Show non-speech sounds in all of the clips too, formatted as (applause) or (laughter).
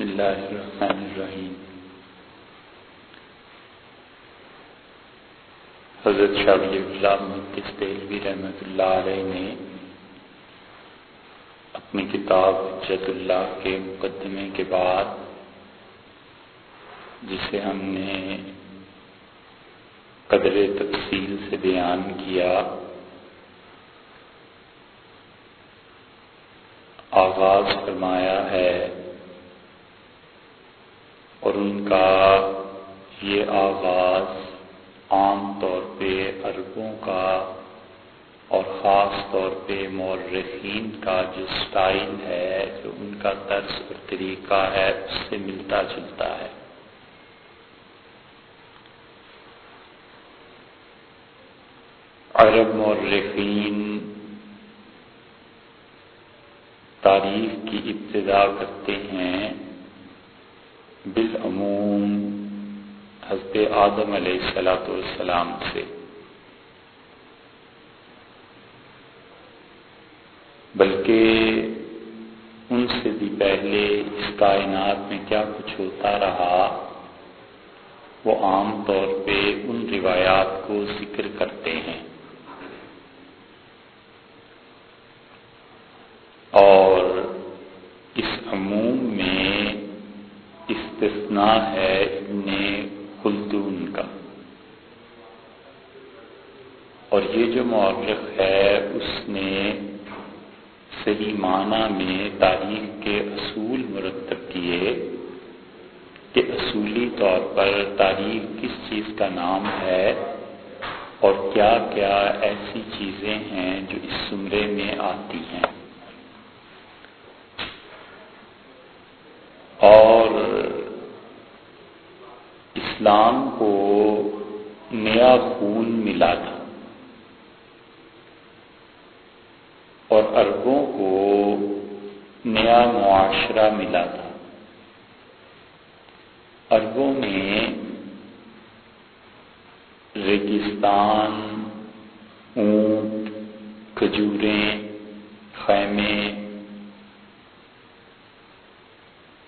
بسم اللہ الرحمن الرحیم حضرت شاہ ولی اللہ محدث دہلوی رحمۃ اللہ علیہ نے اپنی کتاب حجت اللہ کے مقدمے کے بعد جسے ہم نے قدر تفصیل سے بیان کیا، آغاز فرمایا ہے اور ان کا یہ آغاز عام طور پہ عربوں کا اور خاص طور پہ مورخین کا جو سٹائل ہے، جو ان کا طرز اور طریقہ ہے، اس سے ملتا جلتا ہے۔ عرب مورخین تاریخ کی ابتدا کرتے ہیں۔ بالعموم، حضرت آدم علیہ السلاۃ والسلام سے۔ بلکہ ان سے بھی پہلے اس کائنات میں کیا کچھ ہوتا رہا، وہ عام طور پہ ان روایات کو ذکر کرتے ہیں اور اس عموم میں استثناء ہے ابن خلدون کا اور یہ جو مورخ ہے، اس نے صحیح معنی میں تاریخ کے اصول مرتب کیے کہ اصولی طور پر تاریخ کس چیز کا نام ہے اور کیا کیا ایسی چیزیں ہیں جو اس سمرے میں آتی ہیں۔ اور اسلام کو نیا خون ملا تھا۔ اور عربوں کو نیا معاشرہ ملا تھا۔ عربوں میں ریگستان، اونٹ، کھجوریں، خیمے،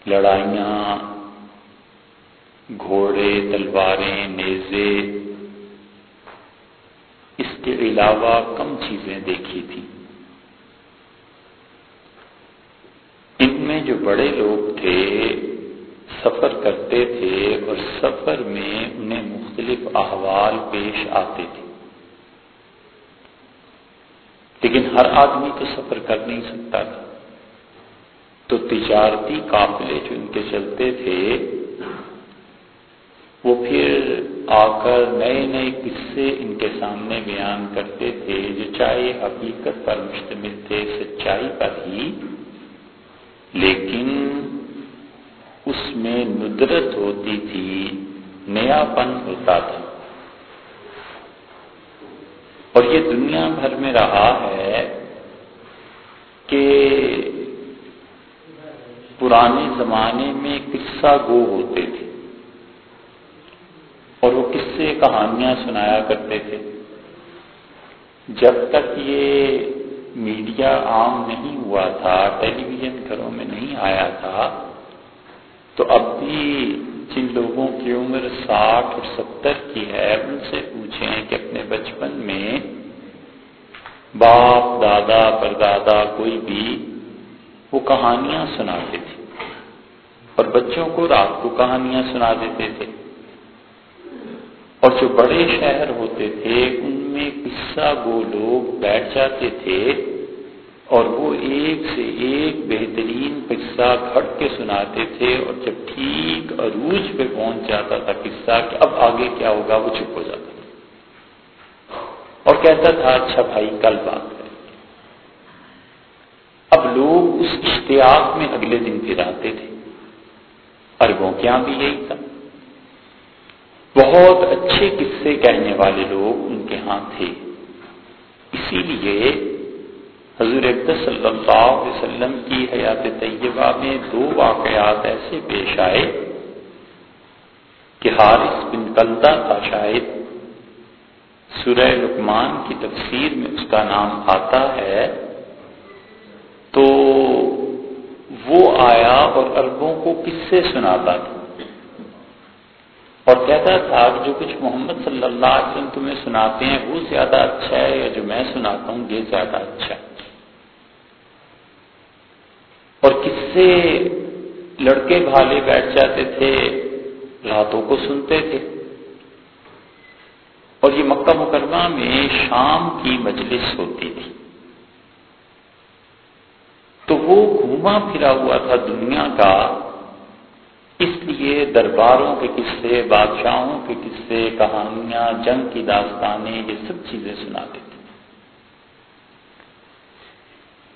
لڑائیاں، گھوڑے، تلواریں، نیزے، اس کے علاوہ کم چیزیں دیکھی تھیں میں جو بڑے لوگ تھے، سفر کرتے تھے اور سفر میں انہیں مختلف احوال پیش آتے تھے۔ لیکن ہر آدمی تو سفر کر نہیں سکتا تھا۔ تو تجارتی قافلے جو ان کے چلتے تھے، وہ پھر آ کر نئے نئے قصے ان کے سامنے بیان کرتے تھے، جو چاہے حقیقت پر مشتمل تھے، سچائی پر ہی۔ لیکن اس میں ندرت ہوتی تھی نیا پن ہوتا تھا۔ اور یہ دنیا بھر میں رہا ہے کہ پرانے زمانے میں قصہ گو ہوتے تھے۔ اور وہ قصے کہانیاں سنایا کرتے تھے۔ جب تک یہ میڈیا عام نہیں ہوا تھا ٹیلی ویژن گھروں میں نہیں آیا تھا، تو اب بھی جن لوگوں کی عمر ساٹھ اور ستر کی ہے، ان سے پوچھیں کہ اپنے بچپن میں باپ، دادا، پردادا، کوئی بھی وہ کہانیاں سناتے تھے۔ اور بچوں کو رات کو کہانیاں سنا دیتے تھے۔ اور جو بڑے شہر ہوتے تھے، ان میں وہ لوگ بیٹھ جاتے تھے اور وہ ایک سے ایک بہترین قصہ گھٹ کے سناتے تھے اور جب ٹھیک عروج پہ پہنچ جاتا تھا قصہ کہ اب آگے کیا ہوگا، وہ چپ ہو جاتا تھا۔ اور کہتا تھا اچھا بھائی، کل بات کریں اب لوگ اس اشتیاق میں اگلے دن پھر آتے تھے۔ اربوں کیا بھی یہی تھا۔ بہت اچھے قصے کہنے والے لوگ ان کے ہاں تھے۔ اسی لیے حضور صلی اللہ علیہ وسلم کی حیات طیبہ میں دو واقعات ایسے پیش آئے کہ حارث بن کلدہ تھا شاید سورہ لکمان کی تفسیر میں اس کا نام آتا ہے، تو وہ آیا اور اربوں کو کس سے سناتا تھا؟ اور کہتا تھا کہ جو کچھ محمد صلی اللہ علیہ وسلم تمہیں سناتے ہیں، وہ زیادہ اچھا ہے یا جو میں سناتا ہوں، یہ زیادہ اچھا ہے۔ اور کس سے لڑکے بھالے بیٹھ جاتے تھے، راتوں کو سنتے تھے۔ اور یہ مکہ مکرمہ میں شام کی مجلس ہوتی تھی۔ تو وہ گھوما پھرا ہوا تھا دنیا کا۔ اس لیے درباروں کے قصے، بادشاہوں کے قصے، کہانیاں، جنگ کی داستانیں، یہ سب چیزیں سناتے تھے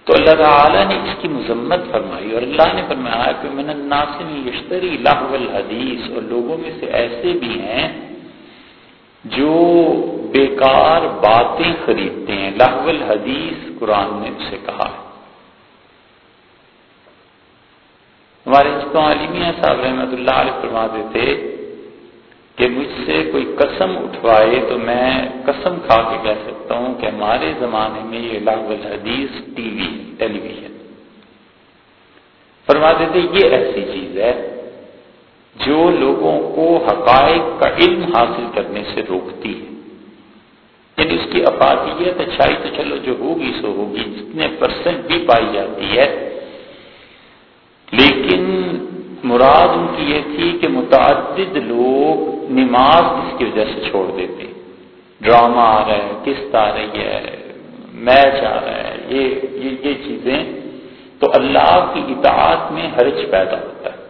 تو اللہ تعالیٰ نے اس کی مذمت فرمائی اور اللہ نے فرمایا کہ من الناسم یشتری لاہ الحدیث، اور لوگوں میں سے ایسے بھی ہیں جو بیکار باتیں خریدتے ہیں۔ لاہ الحدیث قرآن نے اسے کہا ہے۔ ہمارے عالمیہ صاحب رحمۃ اللہ علیہ فرماتے تھے کہ مجھ سے کوئی قسم اٹھوائے تو میں قسم کھا کے کہہ سکتا ہوں کہ ہمارے زمانے میں یہ لاگ الحدیث ٹی وی، ٹیلی ویژن۔ فرماتے تھے، یہ ایسی چیز ہے جو لوگوں کو حقائق کا علم حاصل کرنے سے روکتی ہے۔ یعنی اس کی افادیت اچھائی تو چلو جو ہوگی سو ہوگی، جتنے پرسنٹ بھی پائی جاتی ہے لیکن مراد ان کی یہ تھی کہ متعدد لوگ نماز اس کی وجہ سے چھوڑ دیتے ڈرامہ آ رہا ہے قسط آ رہی ہے میچ آ رہا ہے یہ یہ, یہ چیزیں تو اللہ کی اطاعت میں حرج پیدا ہوتا ہے۔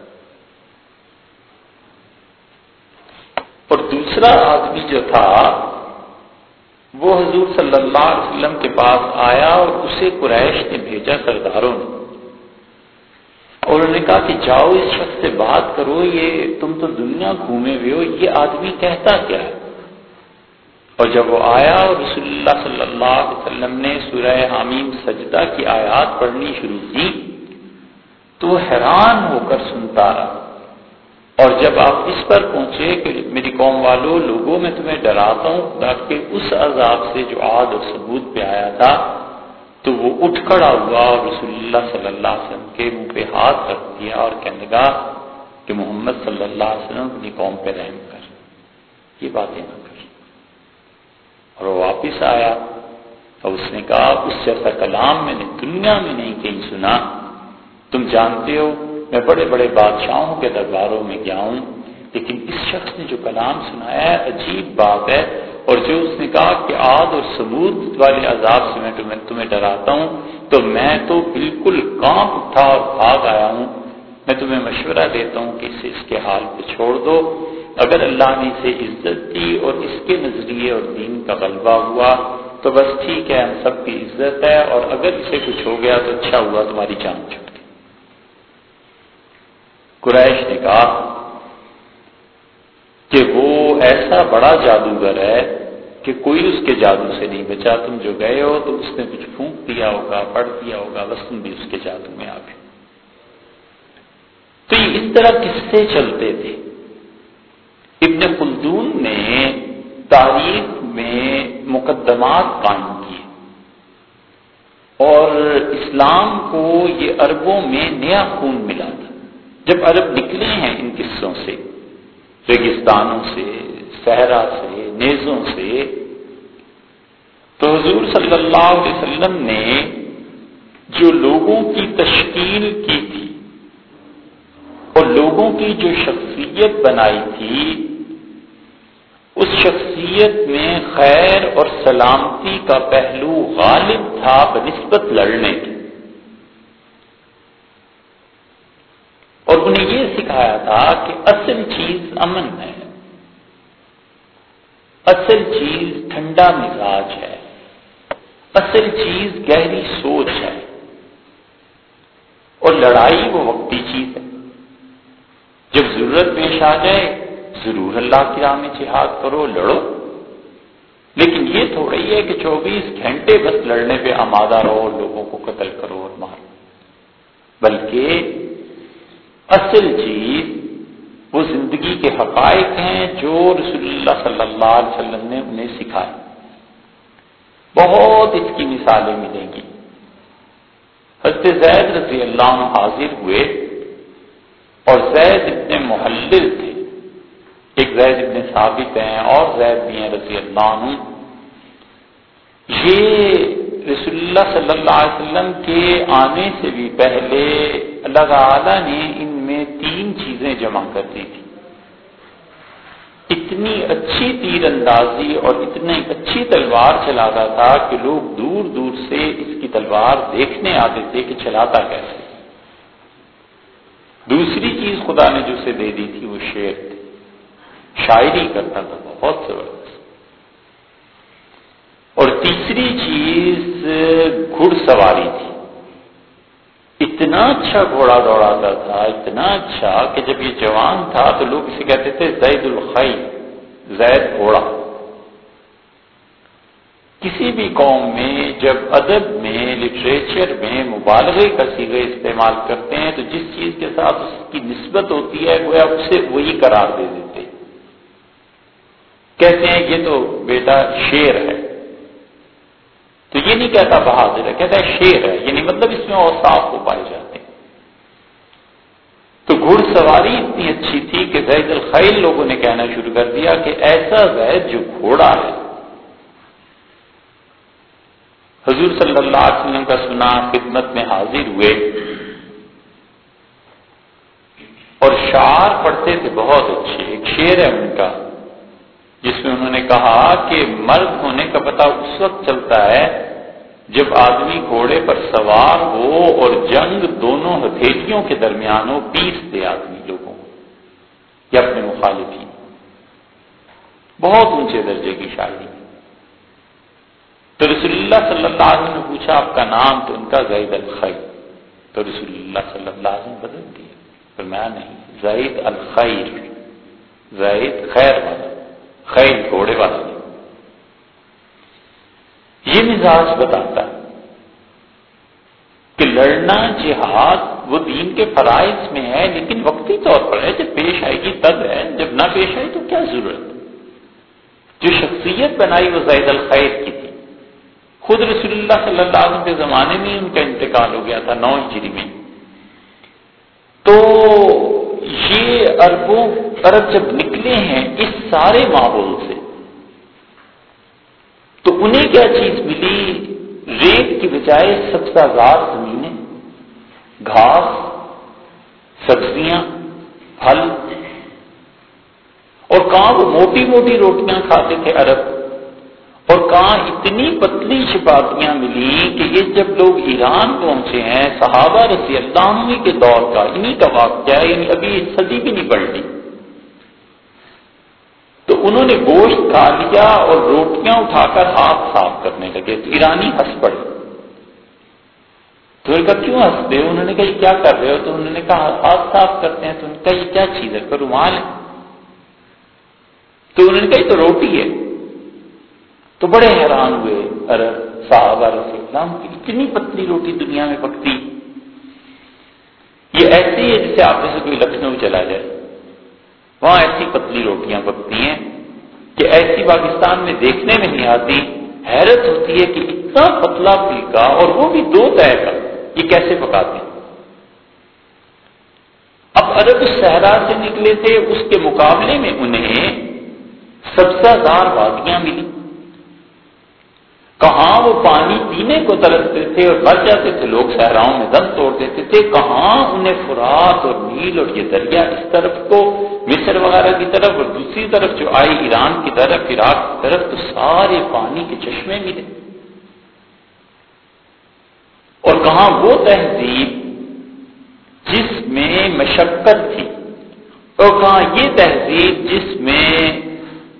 اور دوسرا آدمی جو تھا وہ حضور صلی اللہ علیہ وسلم کے پاس آیا اور اسے قریش نے بھیجا سرداروں نے۔ اور انہوں نے کہا کہ جاؤ اس شخص سے بات کرو، یہ تم تو دنیا گھومے ہوئے ہو، یہ آدمی کہتا کیا ہے؟ اور جب وہ آیا اور رسول اللہ صلی اللہ علیہ وسلم نے سورہ حامیم سجدہ کی آیات پڑھنی شروع کی، تو وہ حیران ہو کر سنتا رہا۔ اور جب آپ اس پر پہنچے کہ میری قوم والوں لوگوں میں تمہیں ڈراتا ہوں، تاکہ اس عذاب سے جو عاد اور ثبوت پہ آیا تھا تو وہ اٹھ کھڑا ہوا اور رسول اللہ صلی اللہ علیہ وسلم کے منہ پہ ہاتھ رکھ دیا اور کہنے لگا کہ محمد صلی اللہ علیہ وسلم اپنی قوم پہ رحم کر، یہ باتیں نہ کر۔ اور وہ واپس آیا۔ اور اس نے کہا، اس جیسا کلام میں نے دنیا میں نہیں کہیں سنا۔ تم جانتے ہو، میں بڑے بڑے بادشاہوں کے درباروں میں گیا ہوں، لیکن اس شخص نے جو کلام سنایا ہے، عجیب بات ہے۔ اور جو اس نے کہا کہ آد اور ثبوت والے عذاب سے میں تمہیں تمہیں ڈراتا ہوں، تو میں تو بالکل کانپ اٹھا اور بھاگ آیا ہوں۔ میں تمہیں مشورہ دیتا ہوں کہ اسے اس کے حال پہ چھوڑ دو۔ اگر اللہ نے اسے عزت دی اور اس کے نظریے اور دین کا غلبہ ہوا، تو بس ٹھیک ہے، ہم سب کی عزت ہے۔ اور اگر اسے کچھ ہو گیا تو اچھا ہوا، تمہاری جان چھوٹ گئی۔ قریش نے کہا کہ وہ ایسا بڑا جادوگر ہے کہ کوئی اس کے جادو سے نہیں بچا۔ تم جو گئے ہو تو اس نے کچھ پھونک دیا ہوگا، پڑھ دیا ہوگا، بس تم بھی اس کے جادو میں آ گئے تو یہ اس طرح کس سے چلتے تھے؟ ابن خلدون نے تاریخ میں مقدمات قائم کیے۔ اور اسلام کو یہ عربوں میں نیا خون ملا تھا۔ جب عرب نکلے ہیں ان قصوں سے ریگستانوں سے، صحرا سے، نیزوں سے۔ تو حضور صلی اللہ علیہ وسلم نے جو لوگوں کی تشکیل کی تھی اور لوگوں کی جو شخصیت بنائی تھی، اس شخصیت میں خیر اور سلامتی کا پہلو غالب تھا بنسبت لڑنے کی اور انہیں یہ سکھایا تھا کہ اصل چیز امن ہے۔ اصل چیز ٹھنڈا مزاج ہے۔ اصل چیز گہری سوچ ہے۔ اور لڑائی وہ وقتی چیز ہے۔ جب ضرورت پیش آ جائے، ضرور اللہ کی راہ میں جہاد کرو، لڑو۔ لیکن یہ تھوڑا ہی ہے کہ چوبیس گھنٹے بس لڑنے پہ آمادہ رہو، لوگوں کو قتل کرو اور مارو۔ بلکہ اصل چیز وہ زندگی کے حقائق ہیں جو رسول اللہ صلی اللہ علیہ وسلم نے انہیں سکھائے۔ بہت اس کی مثالیں ملیں گی۔ حضرت زید رضی اللہ عنہ حاضر ہوئے اور زید اتنے محلل تھے۔ ایک زید ابن ثابت ہیں اور زید بھی ہیں رضی اللہ عنہ۔ یہ رسول اللہ صلی اللہ علیہ وسلم کے آنے سے بھی پہلے اللہ تعالی نے ان میں تین چیزیں جمع کر دی تھی اتنی اچھی تیر اندازی اور اتنی اچھی تلوار چلاتا تھا کہ لوگ دور دور سے اس کی تلوار دیکھنے آتے تھے کہ چلاتا کیسے۔ دوسری چیز خدا نے جو اسے دے دی تھی وہ شیر تھے شاعری کرتا تھا، بہت زبردست۔ اور تیسری چیز گھڑ سواری تھی۔ اتنا اچھا گھوڑا دوڑاتا تھا، اتنا اچھا کہ جب یہ جوان تھا تو لوگ اسے کہتے تھے زید الخی زید گھوڑا۔ کسی بھی قوم میں جب ادب میں لٹریچر میں مبالغے کا سیگے استعمال کرتے ہیں تو جس چیز کے ساتھ اس کی نسبت ہوتی ہے، وہ اسے وہی قرار دے دیتے۔ کہتے ہیں یہ تو بیٹا شیر ہے۔ تو یہ نہیں کہتا بہادر ہے، کہتا ہے شیر ہے یعنی مطلب اس میں اوساف کو پائے جاتے ہیں۔ تو گھڑ سواری اتنی اچھی تھی کہ زید الخیل لوگوں نے کہنا شروع کر دیا کہ ایسا زید جو گھوڑا ہے۔ حضور صلی اللہ علیہ وسلم کا سنا خدمت میں حاضر ہوئے۔ اور شعر پڑھتے تھے بہت اچھے، ایک شیر ہے ان کا۔ جس میں انہوں نے کہا کہ مرد ہونے کا پتہ اس وقت چلتا ہے جب آدمی گھوڑے پر سوار ہو اور جنگ دونوں ہتھیلیوں کے درمیان ہو پیس دے آدمی لوگوں یا اپنے مخالفی بہت اونچے درجے کی شاعری۔ تو رسول اللہ صلی اللہ علیہ وسلم نے پوچھا، آپ کا نام؟ تو ان کا زید الخی۔ تو رسول اللہ صلی اللہ علیہ وسلم بدل دیا پر میں نہیں، زید الخیر۔ زید خیر والا۔ خیر گھوڑے والا نہیں یہ مزاج بتاتا ہے کہ لڑنا جہاد وہ دین کے فرائض میں ہے، لیکن وقتی طور پر ہے، جب پیش آئے گی تب ہے، جب نہ پیش آئی تو کیا ضرورت جو شخصیت بنائی وہ زید الخیر کی تھی۔ خود رسول اللہ صلی اللہ علیہ وسلم کے زمانے میں ان کا انتقال ہو گیا تھا نو ہجری میں۔ تو یہ اربوں ارب جب نکل نکلے ہیں اس سارے ماحول سے۔ تو انہیں کیا چیز ملی؟ ریت کی بجائے سبزہ زار زمینیں، گھاس، سبزیاں، پھل۔ اور کہاں وہ موٹی موٹی روٹیاں کھاتے تھے عرب؟ اور کہاں اتنی پتلی چپاتیاں ملی کہ یہ جب لوگ ایران پہنچے ہیں، صحابہ رسی اللہ عنہ کے دور کا انہی کا واقعہ یعنی ابھی صدی بھی نہیں پلٹی تو انہوں نے گوشت کھا لیا اور روٹیاں اٹھا کر ہاتھ صاف کرنے لگے۔ تو ایرانی ہنس پڑے۔ تو کہا، کیوں ہنستے انہوں نے کہا کیا کر رہے ہو؟ تو انہوں نے کہا، ہاتھ صاف کرتے ہیں تو انہوں نے کہا یہ کیا چیز ہے؟ رومال ہے؟ تو انہوں نے کہا، یہ تو روٹی ہے۔ تو بڑے حیران ہوئے۔ ارب صاحب اسلام کی اتنی پتلی روٹی دنیا میں پکتی۔ یہ ایسی ہے جسے آپ میں سے کوئی لکھنؤ چلا جائے۔ وہاں ایسی پتلی روٹیاں پکتی ہیں کہ ایسی پاکستان میں دیکھنے میں نہیں آتی، حیرت ہوتی ہے کہ اتنا پتلا پھلکا اور وہ بھی دو طے کا، یہ کیسے پکاتے ہیں؟ اب عرب صحرا سے نکلے تھے، اس کے مقابلے میں انہیں سبزہ دار وادیاں ملی۔ کہاں وہ پانی پینے کو ترستے تھے اور بچ جاتے تھے، لوگ صحراؤں میں دم توڑ دیتے تھے۔ کہاں انہیں فرات اور نیل اور یہ دریا اس طرف کو، مصر وغیرہ کی طرف اور دوسری طرف جو آئی ایران کی طرف، عراق کی طرف، تو سارے پانی کے چشمے ملے۔ اور کہاں وہ تہذیب جس میں مشقت تھی، اور کہاں یہ تہذیب جس میں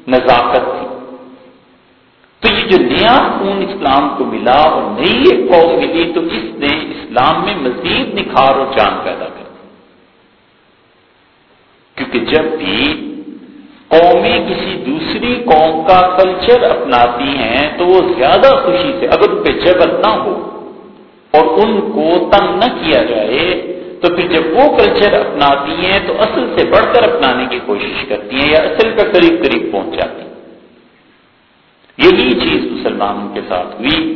نزاکت تھی۔ تو یہ جو نیا خون اسلام کو ملا اور نئی ایک قوم ملی، تو اس نے اسلام میں مزید نکھار اور جان پیدا کر دی۔ کیونکہ جب بھی قومیں کسی دوسری قوم کا کلچر اپناتی ہیں، تو وہ زیادہ خوشی سے، اگر ان پہ جبر نہ ہو اور ان کو تنگ نہ کیا جائے، تو پھر جب وہ کلچر اپناتی ہیں، تو اصل سے بڑھ کر اپنانے کی کوشش کرتی ہیں یا اصل کا قریب قریب پہنچ جاتی ہیں۔ یہی چیز مسلمانوں کے ساتھ ہوئی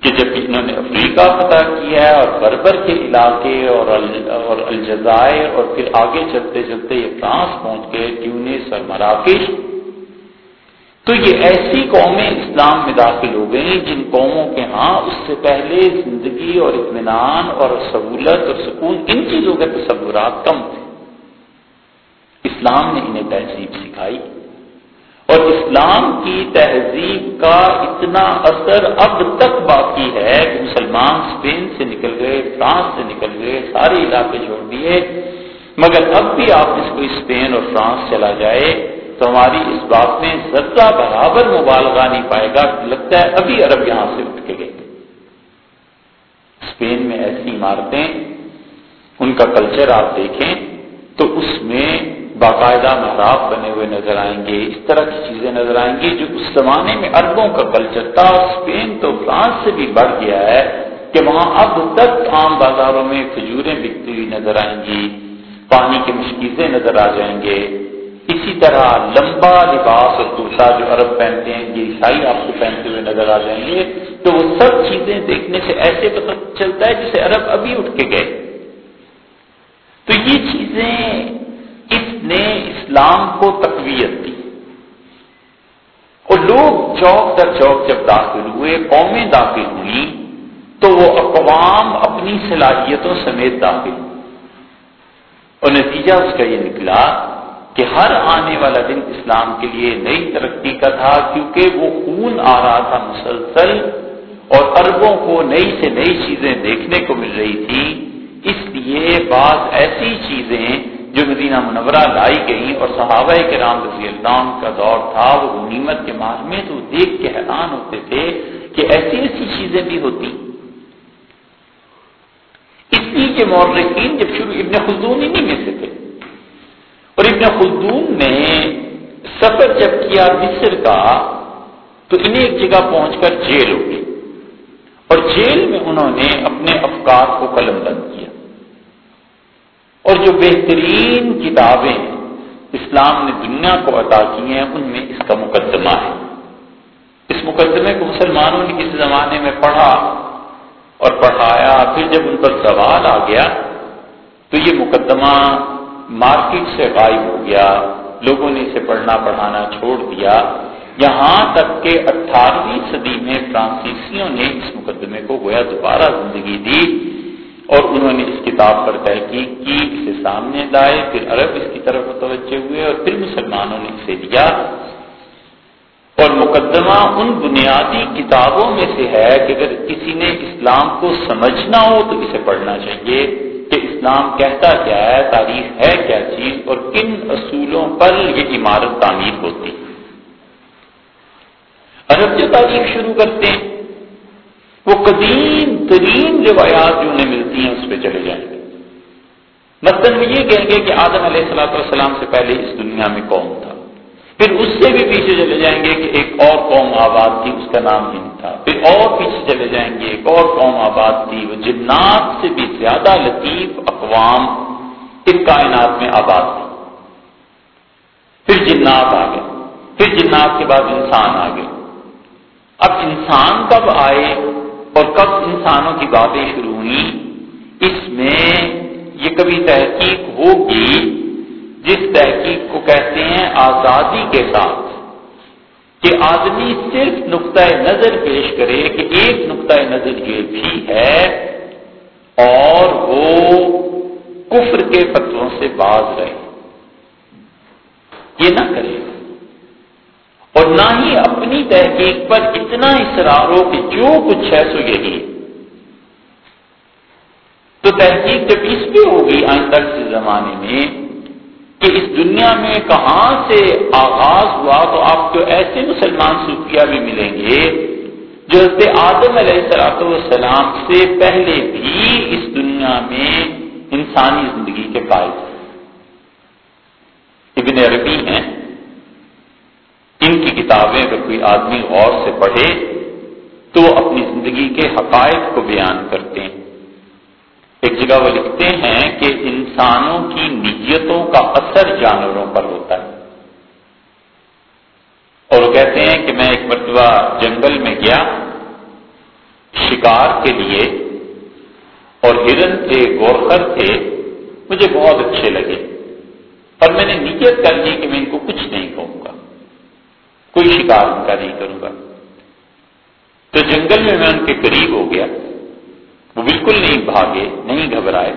کہ جب انہوں نے افریقہ فتح کیا ہے اور بربر کے علاقے اور الجزائر اور پھر آگے چلتے چلتے یہ فرانس پہنچ گئے، ٹیونس اور مراکش۔ تو یہ ایسی قومیں اسلام میں داخل ہو گئیں جن قوموں کے ہاں اس سے پہلے زندگی اور اطمینان اور سہولت اور سکون ان چیزوں کے تصورات کم تھے۔ اسلام نے انہیں تہذیب سکھائی۔ اور اسلام کی تہذیب کا اتنا اثر اب تک باقی ہے کہ مسلمان اسپین سے نکل گئے، فرانس سے نکل گئے، سارے علاقے چھوڑ دیے۔ مگر اب بھی آپ اس کو اسپین اور فرانس چلا جائے تو ہماری اس بات میں ذرا برابر مبالغہ نہیں پائے گا۔ لگتا ہے ابھی عرب یہاں سے اٹھ کے گئے۔ اسپین میں ایسی عمارتیں، ان کا کلچر آپ دیکھیں تو اس میں باقاعدہ محراب بنے ہوئے نظر آئیں گے، اس طرح کی چیزیں نظر آئیں گی جو اس زمانے میں اربوں کا کلچر تھا اسپین تو فرانس سے بھی بڑھ گیا ہے کہ وہاں اب تک عام بازاروں میں کھجوریں بکتی ہوئی نظر آئیں گی، پانی کے مشکیزیں نظر آ جائیں گے۔ اسی طرح لمبا لباس اور کرتا جو عرب پہنتے ہیں، یہ عیسائی آپ کو پہنتے ہوئے نظر آ جائیں گے۔ تو وہ سب چیزیں دیکھنے سے ایسے پتہ چلتا ہے جسے عرب ابھی اٹھ کے گئے۔ تو یہ چیزیں نے اسلام کو تقویت دی۔ اور لوگ چوک در چوک جب داخل ہوئے، قومیں داخل ہوئی تو وہ اقوام اپنی صلاحیتوں سمیت داخل ہوئی اور نتیجہ اس کا یہ نکلا کہ ہر آنے والا دن اسلام کے لیے نئی ترقی کا تھا، کیونکہ وہ خون آ رہا تھا مسلسل اور اربوں کو نئی سے نئی چیزیں دیکھنے کو مل رہی تھی اس لیے بعض ایسی چیزیں جو مدینہ منورہ لائی گئی اور صحابہ کے رام رضی اللہ کا دور تھا، وہ غنیمت کے ماہ میں تو دیکھ کے حیران ہوتے تھے کہ ایسی ایسی چیزیں بھی ہوتی۔ اس لیے کہ مورخین جب شروع ابن خلدون انہیں میں سے تھے۔ اور ابن خلدون نے سفر جب کیا مصر کا، تو انہیں ایک جگہ پہنچ کر جیل ہو گئی اور جیل میں انہوں نے اپنے افکار کو قلم بند کیا۔ اور جو بہترین کتابیں اسلام نے دنیا کو عطا کی ہیں، ان میں اس کا مقدمہ ہے۔ اس مقدمے کو مسلمانوں نے کسی زمانے میں پڑھا اور پڑھایا، پھر جب ان پر سوال آ گیا تو یہ مقدمہ مارکیٹ سے غائب ہو گیا۔ لوگوں نے اسے پڑھنا، پڑھانا چھوڑ دیا۔ یہاں تک کہ اٹھارہویں صدی میں فرانسیسیوں نے اس مقدمے کو گویا دوبارہ زندگی دی۔ اور انہوں نے اس کتاب پر تحقیق کی، اسے سامنے لائے، پھر عرب اس کی طرف متوجہ ہوئے اور پھر مسلمانوں نے اسے لیا۔ اور مقدمہ ان بنیادی کتابوں میں سے ہے کہ اگر کسی نے اسلام کو سمجھنا ہو تو اسے پڑھنا چاہیے کہ اسلام کہتا کیا ہے، تاریخ ہے کیا چیز اور کن اصولوں پر یہ عمارت تعمیر ہوتی۔ عرب جو تاریخ شروع کرتے ہیں وہ قدیم ترین روایات جو انہیں ملتی ہیں اس پہ چلے جائیں گے۔ مثلاً وہ یہ کہیں گے کہ آدم علیہ السلاۃ والسلام سے پہلے اس دنیا میں قوم تھا۔ پھر اس سے بھی پیچھے چلے جائیں گے کہ ایک اور قوم آباد تھی، اس کا نام ہند تھا۔ پھر اور پیچھے چلے جائیں گے، ایک اور قوم آباد تھی۔ وہ جنات سے بھی زیادہ لطیف، اقوام اس کائنات میں آباد تھی پھر جنات آ گئے۔ پھر جنات کے بعد انسان آ گئے۔ اب انسان کب آئے؟ اور کب انسانوں کی باتیں شروع ہوئی اس میں یہ کبھی تحقیق ہوگی جس تحقیق کو کہتے ہیں آزادی کے ساتھ، کہ آدمی صرف نقطۂ نظر پیش کرے کہ ایک نقطۂ نظر یہ بھی ہے اور وہ کفر کے پتوں سے باز رہے۔ یہ نہ کرے۔ اور نہ ہی اپنی تحقیق پر اتنا اصرار ہو کہ جو کچھ ہے سو یہی تو تحقیق جب اس پہ ہوگی آئندہ کے زمانے میں کہ اس دنیا میں کہاں سے آغاز ہوا تو آپ کو ایسے مسلمان صوفیہ بھی ملیں گے جو حضرت آدم علیہ السلاط والسلام سے پہلے بھی اس دنیا میں انسانی زندگی کے قائد ابن عربی ہیں۔ ان کی کتابیں اگر کوئی آدمی غور سے پڑھے تو وہ اپنی زندگی کے حقائق کو بیان کرتے ہیں۔ ایک جگہ وہ لکھتے ہیں کہ انسانوں کی نیتوں کا اثر جانوروں پر ہوتا ہے۔ اور وہ کہتے ہیں کہ میں ایک مرتبہ جنگل میں گیا، شکار کے لیے، اور ہرن تھے گورخر تھے، مجھے بہت اچھے لگے۔ اور میں نے نیت کر لی کہ میں ان کو کچھ نہیں کوئی شکار ان کا نہیں کروں گا۔ تو جنگل میں میں ان کے قریب ہو گیا۔ وہ بالکل نہیں بھاگے، نہیں گھبرائے۔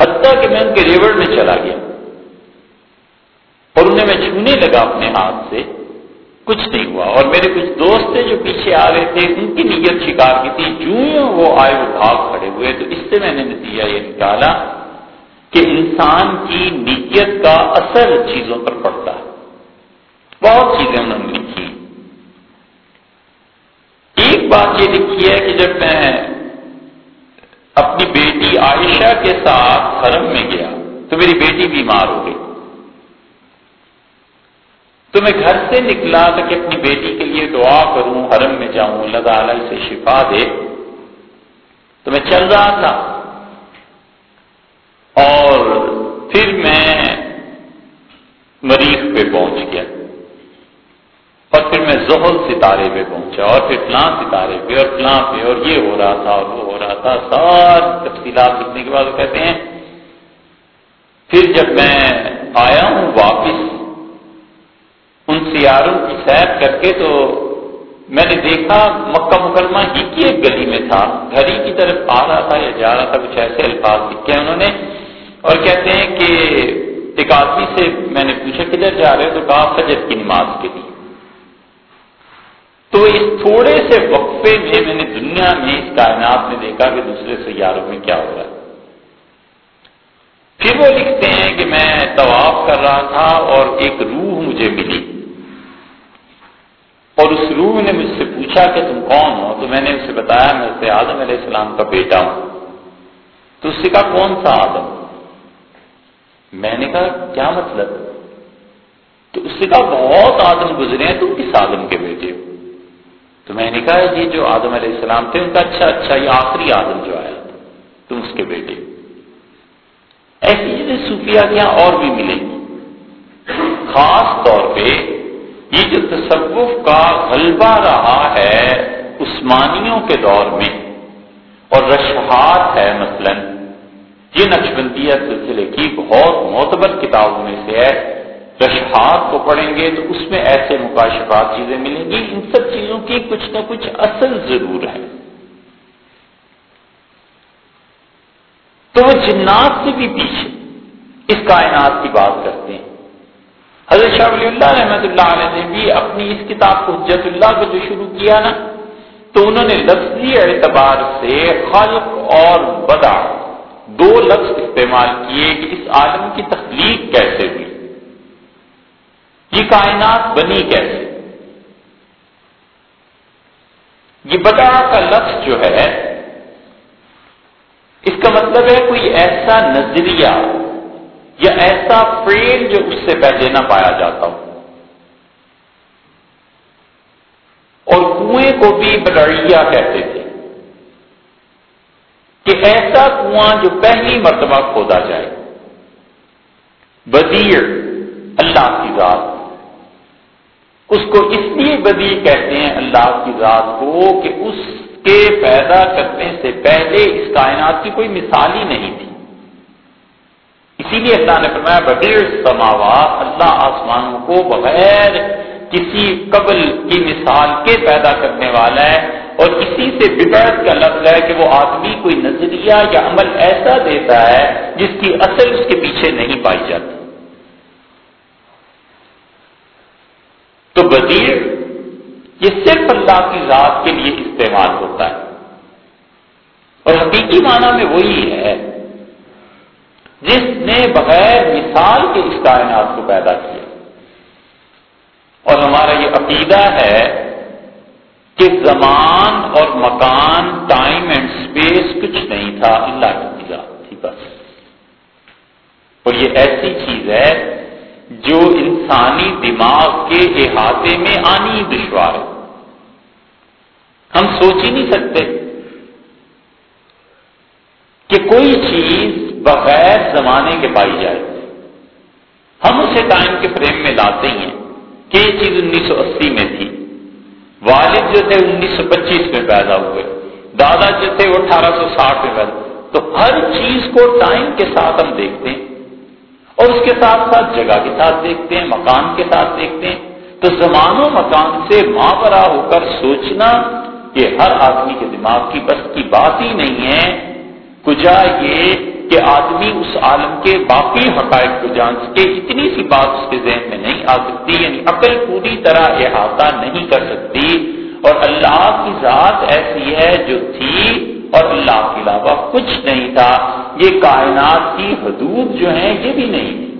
حتیٰ کہ میں ان کے ریوڑ میں چلا گیا۔ اور انہیں میں چھونے لگا اپنے ہاتھ سے۔ کچھ نہیں ہوا۔ اور میرے کچھ دوست تھے جو پیچھے آ رہے تھے، ان کی نیت شکار کی تھی۔ جو وہ آئے وہ بھاگ کھڑے ہوئے۔ تو اس سے میں نے نتیجہ یہ نکالا کہ انسان کی نیت کا اثر چیزوں پر پڑتا ہے۔ بہت چیزیں انہوں نے لکھی ایک بات یہ لکھی ہے کہ جب میں اپنی بیٹی عائشہ کے ساتھ حرم میں گیا تو میری بیٹی بیمار ہو گئی۔ تو میں گھر سے نکلا تھا کہ اپنی بیٹی کے لیے دعا کروں، حرم میں جاؤں، اللہ تعالی سے شفا دے۔ تو میں چل رہا تھا۔ اور پھر میں مریخ پہ پہنچ گیا۔ اور پھر میں زحل ستارے پہ پہنچا اور پھر فلاں ستارے پہ اور فلاں پہ اور یہ ہو رہا تھا اور وہ ہو رہا تھا، ساری تفصیلات لکھنے کے بعد وہ کہتے ہیں۔ پھر جب میں آیا ہوں واپس، ان سیاروں کی سیر کر کے تو میں نے دیکھا مکہ مکرمہ ہی کی ایک گلی میں تھا۔ گھر ہی کی طرف آ رہا تھا یا جا رہا تھا، کچھ ایسے الفاظ لکھے انہوں نے۔ اور کہتے ہیں کہ ایک آدمی سے میں نے پوچھا کدھر جا رہے تو کہا، فجر کی نماز کے لیے۔ تو اس تھوڑے سے وقفے میں میں نے دنیا میں اس کائنات میں دیکھا کہ دوسرے سیاروں میں کیا ہو رہا ہے۔ پھر وہ لکھتے ہیں کہ میں طواف کر رہا تھا اور ایک روح مجھے ملی۔ اور اس روح نے مجھ سے پوچھا کہ تم کون ہو؟ تو میں نے اسے بتایا، میں اسے آدم علیہ السلام کا بیٹا ہوں۔ تو اس سے کہا، کون سا آدم؟ میں نے کہا، کیا مطلب؟ تو اس سے کہا، بہت آدم گزرے ہیں، تم کس آدم کے بیٹے ہو؟ تو میں نے کہا، یہ جو آدم علیہ السلام تھے، ان کا اچھا اچھا یہ آخری آدم جو آیا تھا، تم اس کے بیٹے۔ ایسی چیزیں صوفیہ کے یہاں اور بھی ملیں گی۔ خاص طور پہ یہ جو تصوف کا غلبہ رہا ہے عثمانیوں کے دور میں، اور رشحات ہے مثلا، یہ نقشبندیہ سلسلے کی بہت معتبر کتابوں میں سے ہے۔ رشحات کو پڑھیں گے تو اس میں ایسے مکاشفات چیزیں ملیں گی، ان سب چیزوں کی کچھ نہ کچھ اصل ضرور ہے۔ تو وہ جنات سے بھی پیچھے اس کائنات کی بات کرتے ہیں۔ حضرت شاہ ولی اللہ رحمۃ اللہ علیہ نے بھی اپنی اس کتاب کو حجت اللہ کو جو شروع کیا نا، تو انہوں نے لفظی اعتبار سے خلق اور بدا دو لفظ استعمال کیے کہ اس عالم کی تخلیق کیسے ہوئی۔ یہ کائنات بنی کیسے؟ یہ بدا کا لفظ جو ہے، اس کا مطلب ہے کوئی ایسا نظریہ یا ایسا فیل جو اس سے پہلے نہ پایا جاتا ہو۔ اور کنویں کو بھی بڑیا کہتے تھے کہ ایسا کنواں جو پہلی مرتبہ کھودا جائے۔ بدیر اللہ کی ذات۔ اس کو اس لیے بدی کہتے ہیں اللہ کی ذات کو کہ اس کے پیدا کرنے سے پہلے اس کائنات کی کوئی مثال ہی نہیں تھی۔ اسی لیے اللہ نے فرمایا، بغیر سماوات اللہ آسمانوں کو بغیر کسی قبل کی مثال کے پیدا کرنے والا ہے۔ اور اسی سے بگڑت کا لفظ ہے کہ وہ آدمی کوئی نظریہ یا عمل ایسا دیتا ہے جس کی اصل اس کے پیچھے نہیں پائی جاتی۔ تو بدیر یہ صرف اللہ کی ذات کے لیے استعمال ہوتا ہے۔ اور حقیقی معنی میں وہی ہے جس نے بغیر مثال کے اس کائنات کو پیدا کیا۔ اور ہمارا یہ عقیدہ ہے کہ زمان اور مکان ٹائم اینڈ اسپیس کچھ نہیں تھا، اللہ کی ذات تھی بس۔ اور یہ ایسی چیز ہے جو انسانی دماغ کے احاطے میں آنی دشوار ہے۔ ہم سوچ ہی نہیں سکتے کہ کوئی چیز بغیر زمانے کے پائی جائے۔ ہم اسے ٹائم کے فریم میں لاتے ہیں کہ یہ چیز انیس سو اسی میں تھی۔ والد جو تھے انیس سو پچیس میں پیدا ہوئے۔ دادا جو تھے وہ اٹھارہ سو ساٹھ میں پیدا تو ہر چیز کو ٹائم کے ساتھ ہم دیکھتے ہیں۔ اور اس کے ساتھ ساتھ جگہ کے ساتھ دیکھتے ہیں، مکان کے ساتھ دیکھتے ہیں۔ تو زمان و مکان سے ماں ہو کر سوچنا یہ ہر آدمی کے دماغ کی بس کی بات ہی نہیں ہے۔ کجا یہ کہ آدمی اس عالم کے باقی حقائق کو جان سکے، اتنی سی بات اس کے ذہن میں نہیں آ سکتی یعنی عقل پوری طرح احاطہ نہیں کر سکتی۔ اور اللہ کی ذات ایسی ہے جو تھی اور اللہ کے علاوہ کچھ نہیں تھا۔ یہ کائنات کی حدود جو ہیں، یہ بھی نہیں۔ تھی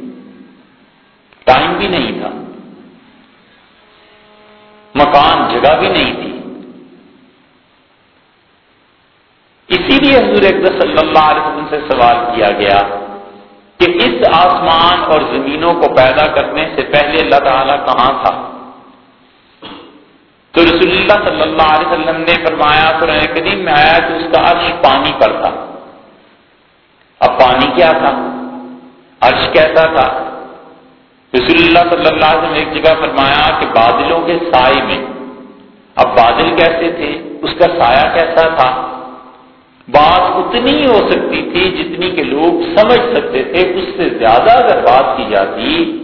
ٹائم بھی نہیں تھا۔ مکان، جگہ بھی نہیں تھی۔ اسی لیے حضور اقدس صلی اللہ علیہ وسلم سے سوال کیا گیا کہ اس آسمان اور زمینوں کو پیدا کرنے سے پہلے اللہ تعالیٰ کہاں تھا؟ تو رسول اللہ صلی اللہ علیہ وسلم نے فرمایا، قرآن کریم میں آیا کہ اس کا عرش پانی پر تھا۔ اب پانی کیا تھا؟ عرش کیسا تھا؟ رسول اللہ صلی اللہ علیہ وسلم نے ایک جگہ فرمایا کہ بادلوں کے سائے میں۔ اب بادل کیسے تھے؟ اس کا سایہ کیسا تھا؟ بات اتنی ہو سکتی تھی جتنی کہ لوگ سمجھ سکتے تھے، اس سے زیادہ اگر بات کی جاتی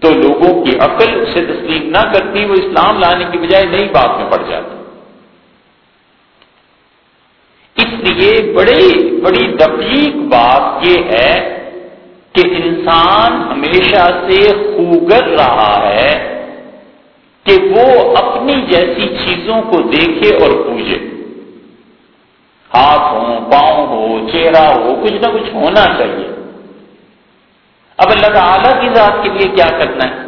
تو لوگوں کی عقل اسے تسلیم نہ کرتی، وہ اسلام لانے کی بجائے نئی بات میں پڑ جاتی اس لیے بڑی بڑی دقیق بات یہ ہے کہ انسان ہمیشہ سے خوگر رہا ہے کہ وہ اپنی جیسی چیزوں کو دیکھے اور پوجے۔ ہاتھ ہو پاؤں ہو چہرہ ہو، کچھ نہ کچھ ہونا چاہیے۔ اب اللہ تعالیٰ کی ذات کے لیے کیا کرنا ہے؟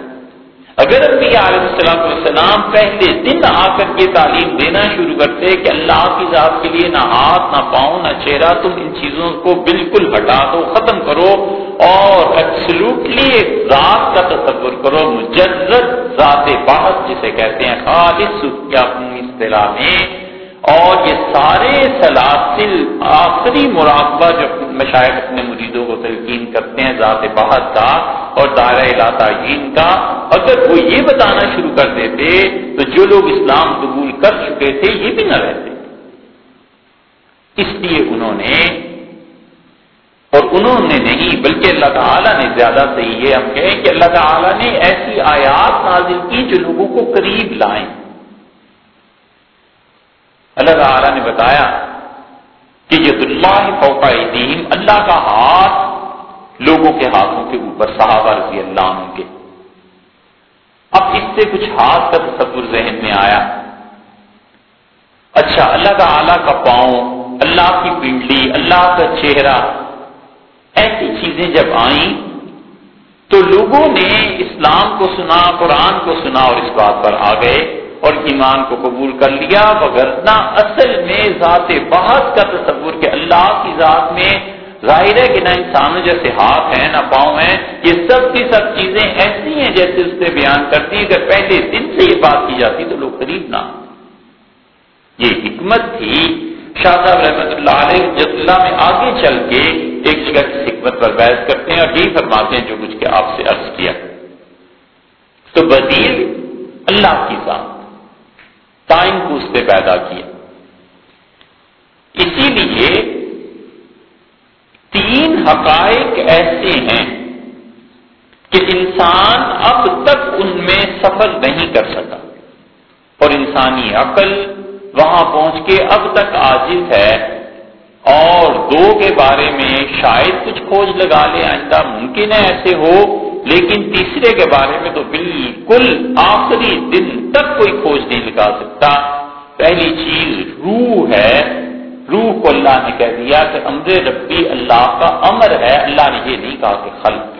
اگر انبیاء علیہ السلام السلام پہلے دن آ کر کے تعلیم دینا شروع کرتے کہ اللہ کی ذات کے لیے نہ ہاتھ، نہ پاؤں، نہ چہرہ، تم ان چیزوں کو بالکل ہٹا دو، ختم کرو اور ایبسلوٹلی ایک ذات کا تصور کرو مجرد ذات بحث جسے کہتے ہیں، خالص کیا اصطلاح میں۔ اور یہ سارے سلاسل آخری مراقبہ جو مشاعر اپنے مریدوں کو تلقین کرتے ہیں ذات بہت کا اور دائرہ الاتعین کا، اگر وہ یہ بتانا شروع کر دیتے تو جو لوگ اسلام قبول کر چکے تھے، یہ بھی نہ رہتے۔ اس لیے انہوں نے، اور انہوں نے نہیں، بلکہ اللہ تعالیٰ نے زیادہ صحیح یہ ہم کہیں کہ اللہ تعالیٰ نے ایسی آیات نازل کی جو لوگوں کو قریب لائیں۔ اللہ تعالیٰ نے بتایا کہ یہ اللہ فوقا دین اللہ کا ہاتھ لوگوں کے ہاتھوں کے اوپر، صحابہ رضی اللہ عنہ کے۔ اب اس سے کچھ ہاتھ کا تصور ذہن میں آیا۔ اچھا اللہ تعالی کا پاؤں، اللہ کی پنڈلی، اللہ کا چہرہ، ایسی چیزیں جب آئیں تو لوگوں نے اسلام کو سنا، قرآن کو سنا اور اس بات پر آ گئے۔ اور ایمان کو قبول کر لیا وغیرہ اصل میں ذات بحث کا تصور کہ اللہ کی ذات میں ظاہر ہے کہ نہ انسانوں جیسے ہاتھ ہیں، نہ پاؤں ہیں، یہ سب کی سب چیزیں ایسی ہیں جیسے اس نے بیان کرتی ہیں کہ پہلے دن سے یہ بات کی جاتی تو لوگ قریب نہ یہ حکمت تھی۔ شاہ صاحب رحمت اللہ علیہ جس اللہ میں آگے چل کے ایک جگہ کی حکمت پر بحث کرتے ہیں اور یہی فرماتے ہیں جو کچھ کے آپ سے عرض کیا۔ تو بدیل اللہ کی ذات۔ ٹائم کو اس پہ پیدا کیا۔ اسی لیے تین حقائق ایسے ہیں کہ انسان اب تک ان میں سفر نہیں کر سکا۔ اور انسانی عقل وہاں پہنچ کے اب تک عاجز ہے اور دو کے بارے میں شاید کچھ کھوج لگا لے، آئندہ ممکن ہے ایسے ہو لیکن تیسرے کے بارے میں تو بالکل آخری دن تک کوئی کھوج نہیں لگا سکتا۔ پہلی چیز روح ہے۔ روح کو اللہ نے کہہ دیا کہ امر ربی اللہ کا امر ہے۔ اللہ نے یہ نہیں کہا کہ خلق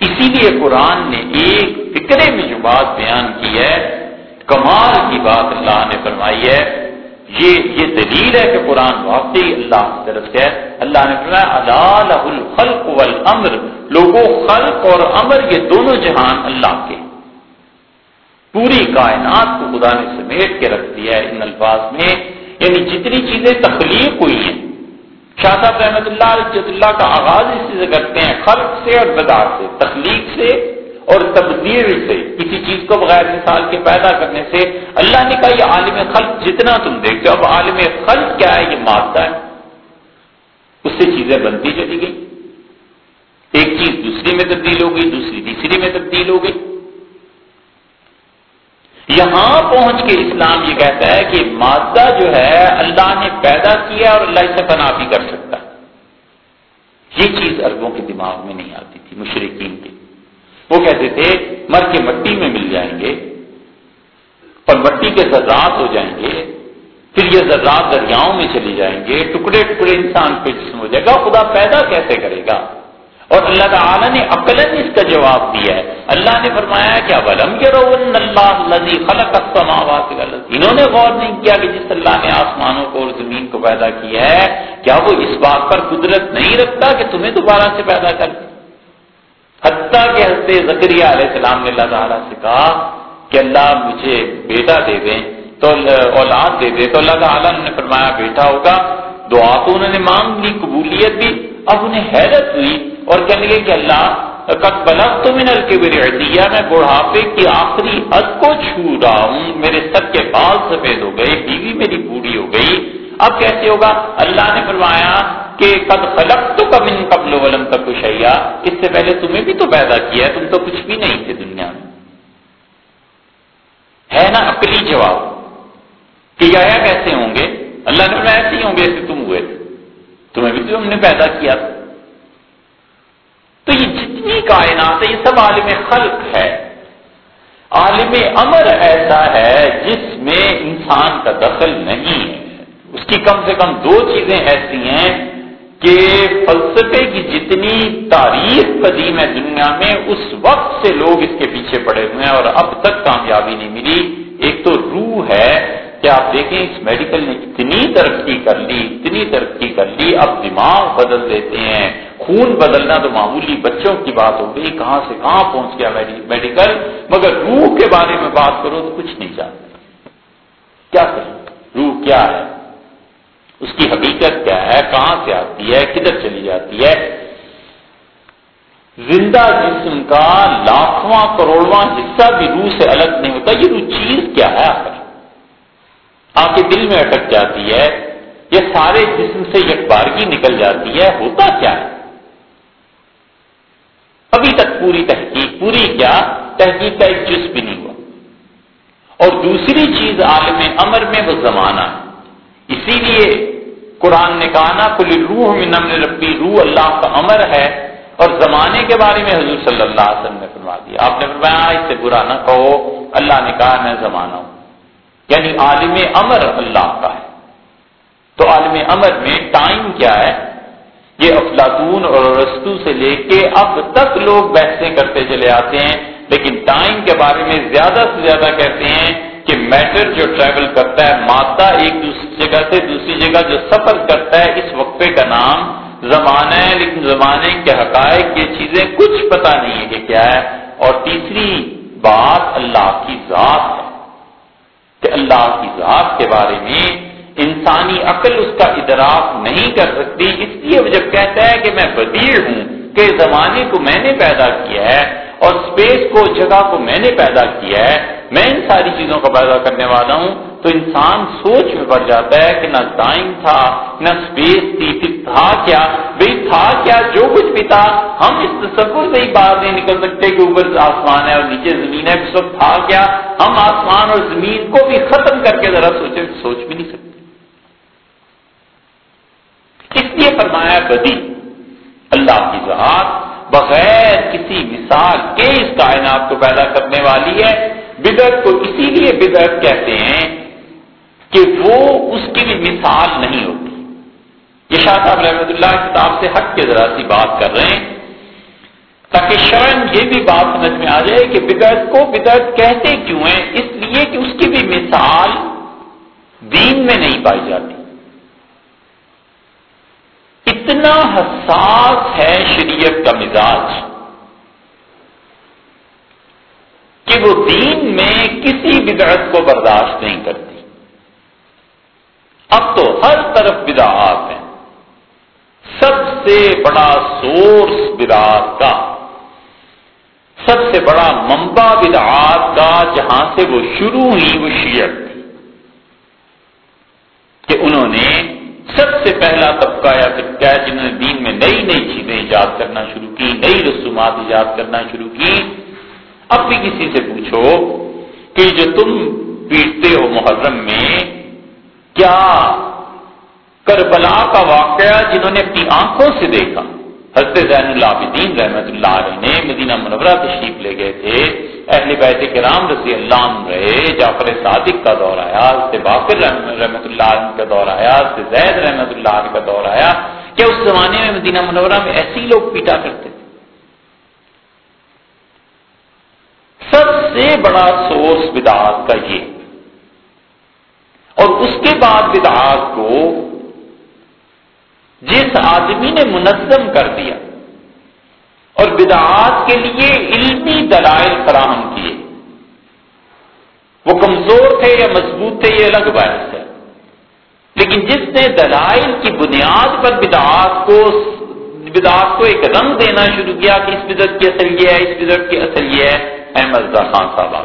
اسی لیے قرآن نے ایک فکرے میں جو بات بیان کی ہے، کمال کی بات اللہ نے فرمائی ہے۔ یہ یہ دلیل ہے کہ قرآن واقعی اللہ کی طرف سے اللہ نے فرمایا الخلق والامر لوگوں، خلق اور امر، یہ دونوں جہان اللہ کے۔ پوری کائنات کو خدا نے سمیٹ کے رکھ دیا ہے ان الفاظ میں۔ یعنی جتنی چیزیں تخلیق ہوئی ہیں۔ شاہ صاحب رحمت اللہ علیہ اللہ کا آغاز اس سے کرتے ہیں، خلق سے اور بدار سے، تخلیق سے۔ اور تبدیل سے، کسی چیز کو بغیر مثال کے پیدا کرنے سے، اللہ نے کہا، یہ عالم خلق جتنا تم دیکھتے ہو، اب عالم خلق کیا ہے؟ یہ مادہ ہے۔ اس سے چیزیں بنتی چلی گئی۔ ایک چیز دوسری میں تبدیل ہو گئی دوسری تیسری میں تبدیل ہو گئی یہاں پہنچ کے اسلام یہ کہتا ہے کہ مادہ جو ہے، اللہ نے پیدا کیا اور اللہ اسے فنا بھی کر سکتا۔ ہے یہ چیز اربوں کے دماغ میں نہیں آتی تھی مشرقین کے۔ وہ کہتے تھے، مر کے مٹی میں مل جائیں گے اور مٹی کے ذرات ہو جائیں گے، پھر یہ ذرات دریاؤں میں چلی جائیں گے، ٹکڑے ٹکڑے انسان پہ جسم ہو جائے گا، خدا پیدا کیسے کرے گا؟ اور اللہ تعالیٰ نے عقل اس کا جواب دیا ہے۔ اللہ نے فرمایا کیا ولم اللہ خلق انہوں نے غور نہیں کیا کہ جس اللہ نے آسمانوں کو اور زمین کو پیدا کیا ہے، کیا وہ اس بات پر قدرت نہیں رکھتا کہ تمہیں دوبارہ سے پیدا کر حتیٰ کہ حضرت زکریہ علیہ السلام نے اللہ تعالیٰ سے کہا کہ اللہ مجھے بیٹا دے دیں، تو اولاد دے دے۔ تو اللہ تعالیٰ نے فرمایا، بیٹا ہوگا، دعا تو انہوں نے مانگ لی، قبولیت بھی اب انہیں حیرت ہوئی اور کہنے لگے کہ اللہ کب بلب تو منل کے دیا میں بڑھاپے کی آخری حد کو چھو رہا ہوں، میرے سب کے بال سفید ہو گئے، بیوی میری بوڑھی ہو گئی۔ اب کیسے ہوگا؟ اللہ نے فرمایا کہ قد خلق تو کم ان قبل ولم کا کچھ اس سے پہلے تمہیں بھی تو پیدا کیا ہے، تم تو کچھ بھی نہیں تھے دنیا میں۔ ہے نا عقلی جواب؟ کہ یا کیسے ہوں گے؟ اللہ نے ایسے ہی ہوں گے ایسے تم ہوئے تھے۔ تمہیں بھی تو ہم نے پیدا کیا۔ تھا تو یہ جتنی کائنات ہے، یہ سب عالم خلق ہے۔ عالم امر ایسا ہے جس میں انسان کا دخل نہیں ہے۔ اس کی کم سے کم دو چیزیں ایسی ہیں کہ فلسفے کی جتنی تاریخ قدیم ہے دنیا میں، اس وقت سے لوگ اس کے پیچھے پڑے ہوئے ہیں اور اب تک کامیابی نہیں ملی۔ ایک تو روح ہے کہ آپ دیکھیں، اس میڈیکل نے اتنی ترقی کر لی، اتنی ترقی کر لی۔ اب دماغ بدل دیتے ہیں، خون بدلنا تو معمولی بچوں کی بات ہو گئی، کہاں سے کہاں پہنچ گیا میڈیکل؟ مگر روح کے بارے میں بات کرو تو کچھ نہیں جانتے۔ کیا کریں؟ روح کیا ہے؟ اس کی حقیقت کیا ہے؟ کہاں سے آتی ہے؟ کدھر چلی جاتی ہے؟ زندہ جسم کا لاکھواں، کروڑواں حصہ بھی روح سے الگ نہیں ہوتا، یہ روح چیز کیا ہے آخر؟ آپ کے دل میں اٹک جاتی ہے، یہ سارے جسم سے یکبارگی نکل جاتی ہے، ہوتا کیا ہے؟ ابھی تک پوری تحقیق، پوری کیا؟ تحقیق کا ایک جس بھی نہیں ہوا۔ اور دوسری چیز عالم امر میں وہ زمانہ۔ ہے اسی لیے قرآن نے کہا نا کل روح میں نمن ربی، روح اللہ کا امر ہے۔ اور زمانے کے بارے میں حضور صلی اللہ علیہ وسلم نے فرما دیا۔ آپ نے فرمایا، اس سے برا نہ کہو، اللہ نے کہا، میں زمانہ ہوں۔ یعنی عالم امر اللہ کا ہے۔ تو عالم امر میں ٹائم کیا ہے؟ یہ افلاطون اور رستو سے لے کے اب تک لوگ بحثیں کرتے چلے آتے ہیں، لیکن ٹائم کے بارے میں زیادہ سے زیادہ کہتے ہیں کہ میٹر جو ٹریول کرتا ہے، مادہ ایک دوسری جگہ سے دوسری جگہ جو سفر کرتا ہے، اس وقفے کا نام زمانہ ہے، لیکن زمانے کے حقائق، یہ چیزیں کچھ پتا نہیں ہے کہ کیا ہے۔ اور تیسری بات اللہ کی ذات ہے۔ کہ اللہ کی ذات کے بارے میں انسانی عقل اس کا ادراک نہیں کر سکتی، اس لیے وہ جب کہتا ہے کہ میں بدیر ہوں، کہ زمانے کو میں نے پیدا کیا ہے اور اسپیس کو، جگہ کو میں نے پیدا کیا ہے میں ان ساری چیزوں کو پیدا کرنے والا ہوں تو انسان سوچ میں پڑ جاتا ہے کہ نہ ٹائم تھا، نہ اسپیس تھی، پھر تھا کیا؟ بھائی تھا کیا؟ جو کچھ بھی تھا، ہم اس تصور سے ہی باہر نہیں نکل سکتے کہ اوپر آسمان ہے اور نیچے زمین ہے، اس وقت تھا کیا؟ ہم آسمان اور زمین کو بھی ختم کر کے ذرا سوچے سوچ بھی نہیں سکتے۔ اس لیے فرمایا بدی، اللہ کی ذات بغیر کسی مثال کے اس کائنات کو پیدا کرنے والی ہے۔ بدعت کو اسی لیے بدعت کہتے ہیں کہ وہ اس کی بھی مثال نہیں ہوتی۔ یہ شاہ صاحب رحمۃ اللہ کتاب سے ہٹ کے ذرا سی بات کر رہے ہیں۔ تاکہ شرن یہ بھی بات سمجھ میں آ جائے کہ بدعت کو بدعت کہتے کیوں ہیں؟ اس لیے کہ اس کی بھی مثال دین میں نہیں پائی جاتی۔ اتنا حساس ہے شریعت کا مزاج۔ کہ وہ دین میں کسی بدعت کو برداشت نہیں کرتی۔ اب تو ہر طرف بدعات ہیں۔ سب سے بڑا سورس بدعات کا، سب سے بڑا منبع بدعات کا جہاں سے وہ شروع ہوئی وہ شیعت تھی۔ کہ انہوں نے سب سے پہلا طبقہ یا طبقہ جنہوں نے دین میں نئی نئی چیزیں ایجاد کرنا شروع کی، نئی رسومات ایجاد کرنا شروع کی۔ اب بھی کسی سے پوچھو کہ جو تم پیٹتے ہو محرم میں، کیا کربلا کا واقعہ جنہوں نے اپنی آنکھوں سے دیکھا؟ حضرت زین اللہ عبدین رحمت اللہ علیہ نے مدینہ منورہ تشریف لے گئے تھے۔ اہل بیت کرام رضی اللہ عنہ رہے، جعفر صادق کا دور آیا، حضرت باقر رحمت اللہ علیہ کا دور آیا، حضرت زید رحمت اللہ علیہ کا دور آیا۔ کیا اس زمانے میں مدینہ منورہ میں ایسے لوگ پیٹا کرتے تھے سب سے بڑا سورس بدعات کا یہ۔ اور اس کے بعد بدعات کو جس آدمی نے منظم کر دیا اور بدعات کے لیے علمی دلائل فراہم کیے، وہ کمزور تھے یا مضبوط تھے یہ الگ بحث ہے۔ لیکن جس نے دلائل کی بنیاد پر بدعات کو بدعات کو ایک رنگ دینا شروع کیا کہ اس بدت کی اصل یہ ہے، اس بدت کی اصل یہ ہے احمد خان صاحب آ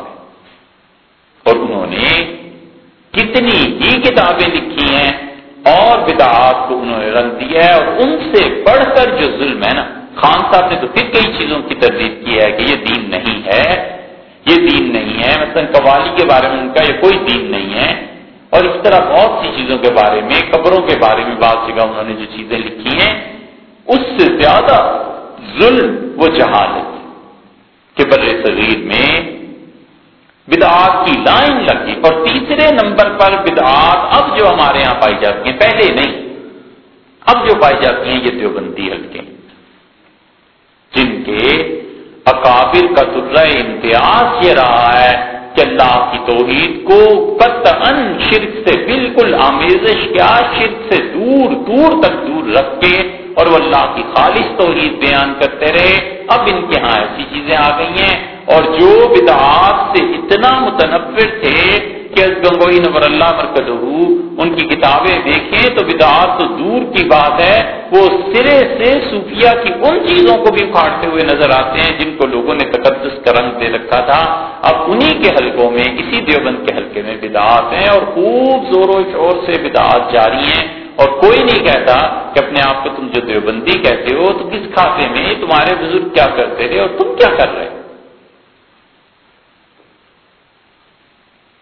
اور انہوں نے کتنی ہی کتابیں لکھی ہیں اور بدعات کو انہوں نے رنگ دیا ہے اور ان سے بڑھ کر جو ظلم ہے نا، خان صاحب نے تو پھر کئی چیزوں کی تردید کی ہے کہ یہ دین نہیں ہے، یہ دین نہیں ہے، مثلا قوالی کے بارے میں ان کا یہ کوئی دین نہیں ہے۔ اور اس طرح بہت سی چیزوں کے بارے میں، قبروں کے بارے میں بعض جگہ انہوں نے جو چیزیں لکھی ہیں، اس سے زیادہ ظلم وہ جہالت کہ بر صغیر میں بدعات کی لائن لگی اور تیسرے نمبر پر بدعات اب جو ہمارے یہاں پائی جاتی ہیں، پہلے نہیں۔ اب جو پائی جاتی ہیں، یہ دیوبندی حلقے جن کے اکابر کا تر امتیاز یہ رہا ہے کہ اللہ کی توحید کو قطعا شرک سے بالکل آمیزش، کیا شرک سے دور دور تک دور رکھ کے اور وہ اللہ کی خالص توحید بیان کرتے رہے۔ اب ان کے ہاں ایسی چیزیں آ گئی ہیں۔ اور جو بدعات سے اتنا متنفر تھے کہ گنگوئی نور اللہ مرکز ان کی کتابیں دیکھیں تو بدعات تو دور کی بات ہے۔ وہ سرے سے صوفیہ کی ان چیزوں کو بھی اکھاڑتے ہوئے نظر آتے ہیں جن کو لوگوں نے تقدس کا رنگ دے رکھا تھا۔ اب انہی کے حلقوں میں، اسی دیوبند کے حلقے میں بدعات ہیں اور خوب زور و شور سے بدعات جاری ہیں۔ اور کوئی نہیں کہتا کہ اپنے آپ کو تم جو دیوبندی کہتے ہو، تو کس کھاتے میں تمہارے بزرگ کیا کرتے تھے اور تم کیا کر رہے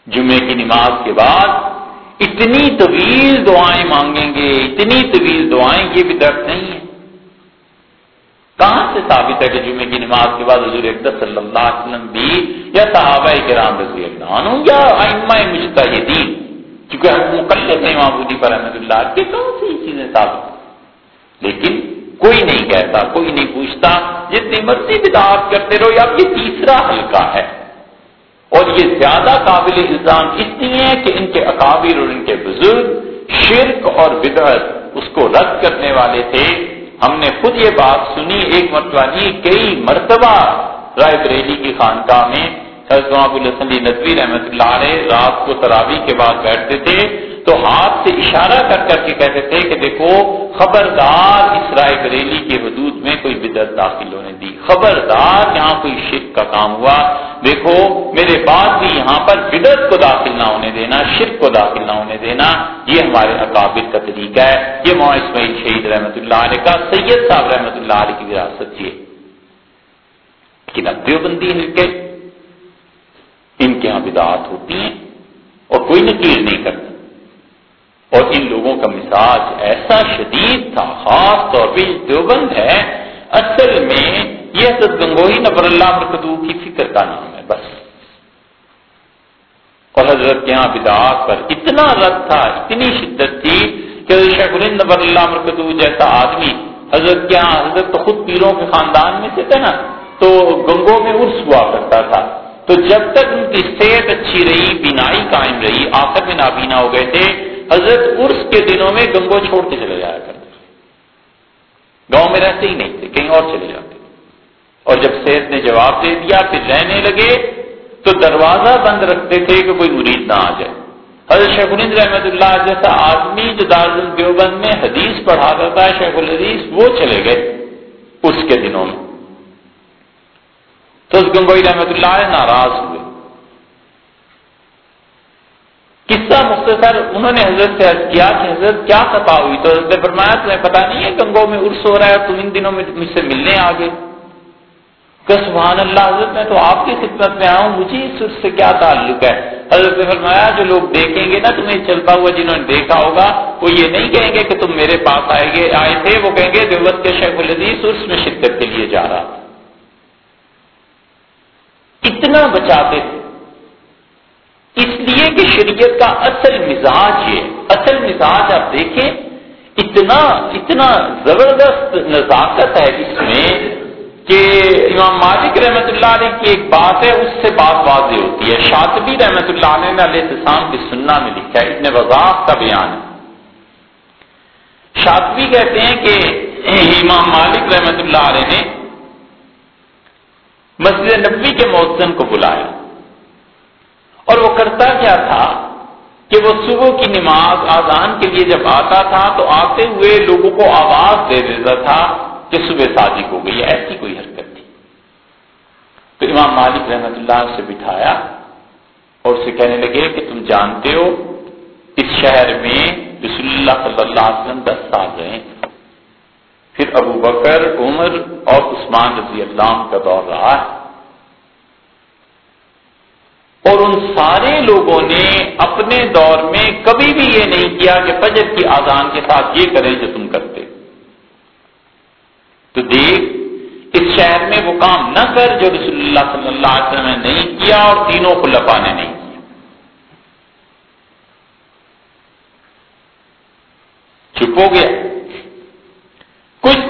جمعے کی نماز کے بعد اتنی طویل دعائیں مانگیں گے، اتنی طویل دعائیں یہ بھی درد نہیں ہے۔ کہاں سے ثابت ہے کہ جمعے کی نماز کے بعد حضور اقدس صلی اللہ علیہ وسلم بھی یا صحابہ کرام رضی اللہ عنہ یا ائمہ مجتہدین کیونکہ ہم مقلد ہیں معبودی پر احمد اللہ کے کون سی چیزیں ثابت لیکن کوئی نہیں کہتا، کوئی نہیں پوچھتا، جتنی مرضی بدعات کرتے رہو، یا یہ تیسرا حلقہ ہے۔ اور یہ زیادہ قابل الزام اس لیے ہے کہ ان کے اکابر اور ان کے بزرگ شرک اور بدعت اس کو رد کرنے والے تھے۔ ہم نے خود یہ بات سنی، ایک مرتبہ نہیں، کئی مرتبہ رائے بریلی کی خانقاہ میں حضرت الحسن ندوی رحمۃ اللہ علیہ رات کو تراوی کے بعد بیٹھتے تھے، تو ہاتھ سے اشارہ کر کر کے کہتے تھے کہ دیکھو، خبردار اسرائیل بریلی کے حدود میں کوئی بدت داخل ہونے دی۔ خبردار یہاں کوئی شرک کا کام ہوا۔ دیکھو، میرے بعد بھی یہاں پر بدت کو داخل نہ ہونے دینا، شرک کو داخل نہ ہونے دینا، یہ ہمارے اقابل کا طریقہ ہے۔ یہ مو اسماعیل شہید رحمۃ اللہ علیہ کا، سید صاحب رحمۃ اللہ علیہ کی وراثت یہ۔ لیکن اب دیوبندی کے۔ ان کے یہاں بدعات ہوتی ہیں اور کوئی نکیر نہیں کرتا۔ اور ان لوگوں کا مزاج ایسا شدید تھا، خاص طور پہ دیوبند ہے، اصل میں یہ حضرت گنگوہی نبر اللہ مرکدو کی فکر کا نام ہے، بس۔ اور حضرت کے یہاں بدعات پر اتنا رد تھا، اتنی شدت تھی کہ شیخ الند نبر اللہ مرکدو جیسا آدمی حضرت کے یہاں حضرت تو خود پیروں کے خاندان میں سے تھے نا، تو گنگو میں عرس ہوا کرتا تھا۔ تو جب تک ان کی صحت اچھی رہی، بینائی قائم رہی، آخر میں نابینا ہو گئے تھے، حضرت عرس کے دنوں میں گنگو چھوڑ کے چلے جایا کرتے گاؤں میں رہتے ہی نہیں تھے، کہیں اور چلے جاتے۔ اور جب صحت نے جواب دے دیا، پھر رہنے لگے۔ تو دروازہ بند رکھتے تھے کہ کوئی مرید نہ آ جائے۔ حضرت شیخ الند رحمت اللہ جیسا آدمی جو دارال دیوبند میں حدیث پڑھا کرتا ہے، شیخ الحدیث، وہ چلے گئے۔ اس کے دنوں میں۔ تو اس گنگوئی رحمت اللہ ناراض ہوئے۔ قصہ مختصر انہوں نے حضرت سے عرض کیا کہ حضرت کیا خطا ہوئی؟ تو حضرت فرمایا، تمہیں پتا نہیں ہے گنگو میں عرس ہو رہا ہے، تم ان دنوں میں مجھ سے ملنے آ گئے کہ سبحان اللہ، حضرت میں تو آپ کی خدمت میں آؤں، مجھے اس عرس سے کیا تعلق ہے؟ حضرت نے فرمایا، جو لوگ دیکھیں گے نا، تمہیں چلتا ہوا جنہوں نے دیکھا ہوگا، وہ یہ نہیں کہیں گے کہ تم میرے پاس آئے گے، آئے تھے، وہ کہیں گے دیوت کے شیخ العزیز عرس میں شدت کے لیے جا رہا۔ اتنا بچاتے تھے۔ اس لیے کہ شریعت کا اصل مزاج یہ اصل مزاج آپ دیکھیں، اتنا اتنا زبردست نزاکت ہے اس میں کہ امام مالک رحمت اللہ علیہ کی ایک بات ہے، اس سے بات واضح ہوتی ہے۔ شاطبی رحمت اللہ علیہ نے علیہ السلام کی سننا میں لکھا ہے اتنے وضاحت کا بیان ہے۔ شاطبی کہتے ہیں کہ امام مالک رحمت اللہ علیہ نے مسجد نبوی کے موزن کو بلایا۔ اور وہ کرتا کیا تھا کہ وہ صبح کی نماز آزان کے لیے جب آتا تھا تو آتے ہوئے لوگوں کو آواز دے دیتا تھا کہ صبح صادق ہو گئی، ایسی کوئی حرکت تھی۔ تو امام مالک رحمت اللہ سے بٹھایا اور اسے کہنے لگے کہ تم جانتے ہو، اس شہر میں رسول اللہ صلی اللہ علیہ وسلم دس سال رہے۔ پھر ابو بکر، عمر اور عثمان رضی اللہ کا دور رہا ہے۔ اور ان سارے لوگوں نے اپنے دور میں کبھی بھی یہ نہیں کیا کہ فجر کی آزان کے ساتھ یہ کریں جو تم کرتے۔ تو دیکھ، اس شہر میں وہ کام نہ کر جو رسول اللہ صلی اللہ علیہ وسلم نے نہیں کیا اور تینوں خلفا نے نہیں کیا۔ چپ ہو گیا۔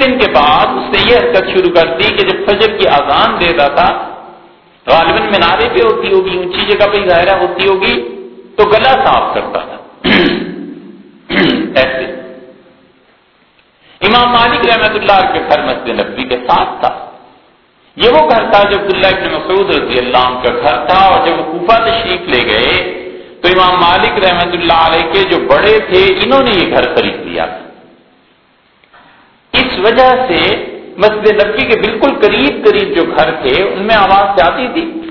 دن کے بعد اس نے یہ حرکت شروع کر دی کہ جب فجر کی آزان دیتا تھا غالباً مینارے پہ ہوتی ہوگی، اونچی جگہ پہ ظاہرہ ہوتی ہوگی، تو گلا صاف کرتا تھا۔ ایسے۔ امام مالک رحمت اللہ کے گھر مسجد نبی کے ساتھ تھا۔ یہ وہ گھر تھا جو عبداللہ ابن مسعود رضی اللہ عنہ کا گھر تھا، اور جب وہ کوفہ تشریف لے گئے، تو امام مالک رحمت اللہ علیہ کے جو بڑے تھے، انہوں نے یہ گھر خرید لیا۔ تھا وجہ سے مسجد نبی کے بالکل قریب قریب جو گھر تھے، ان میں آواز جاتی تھی۔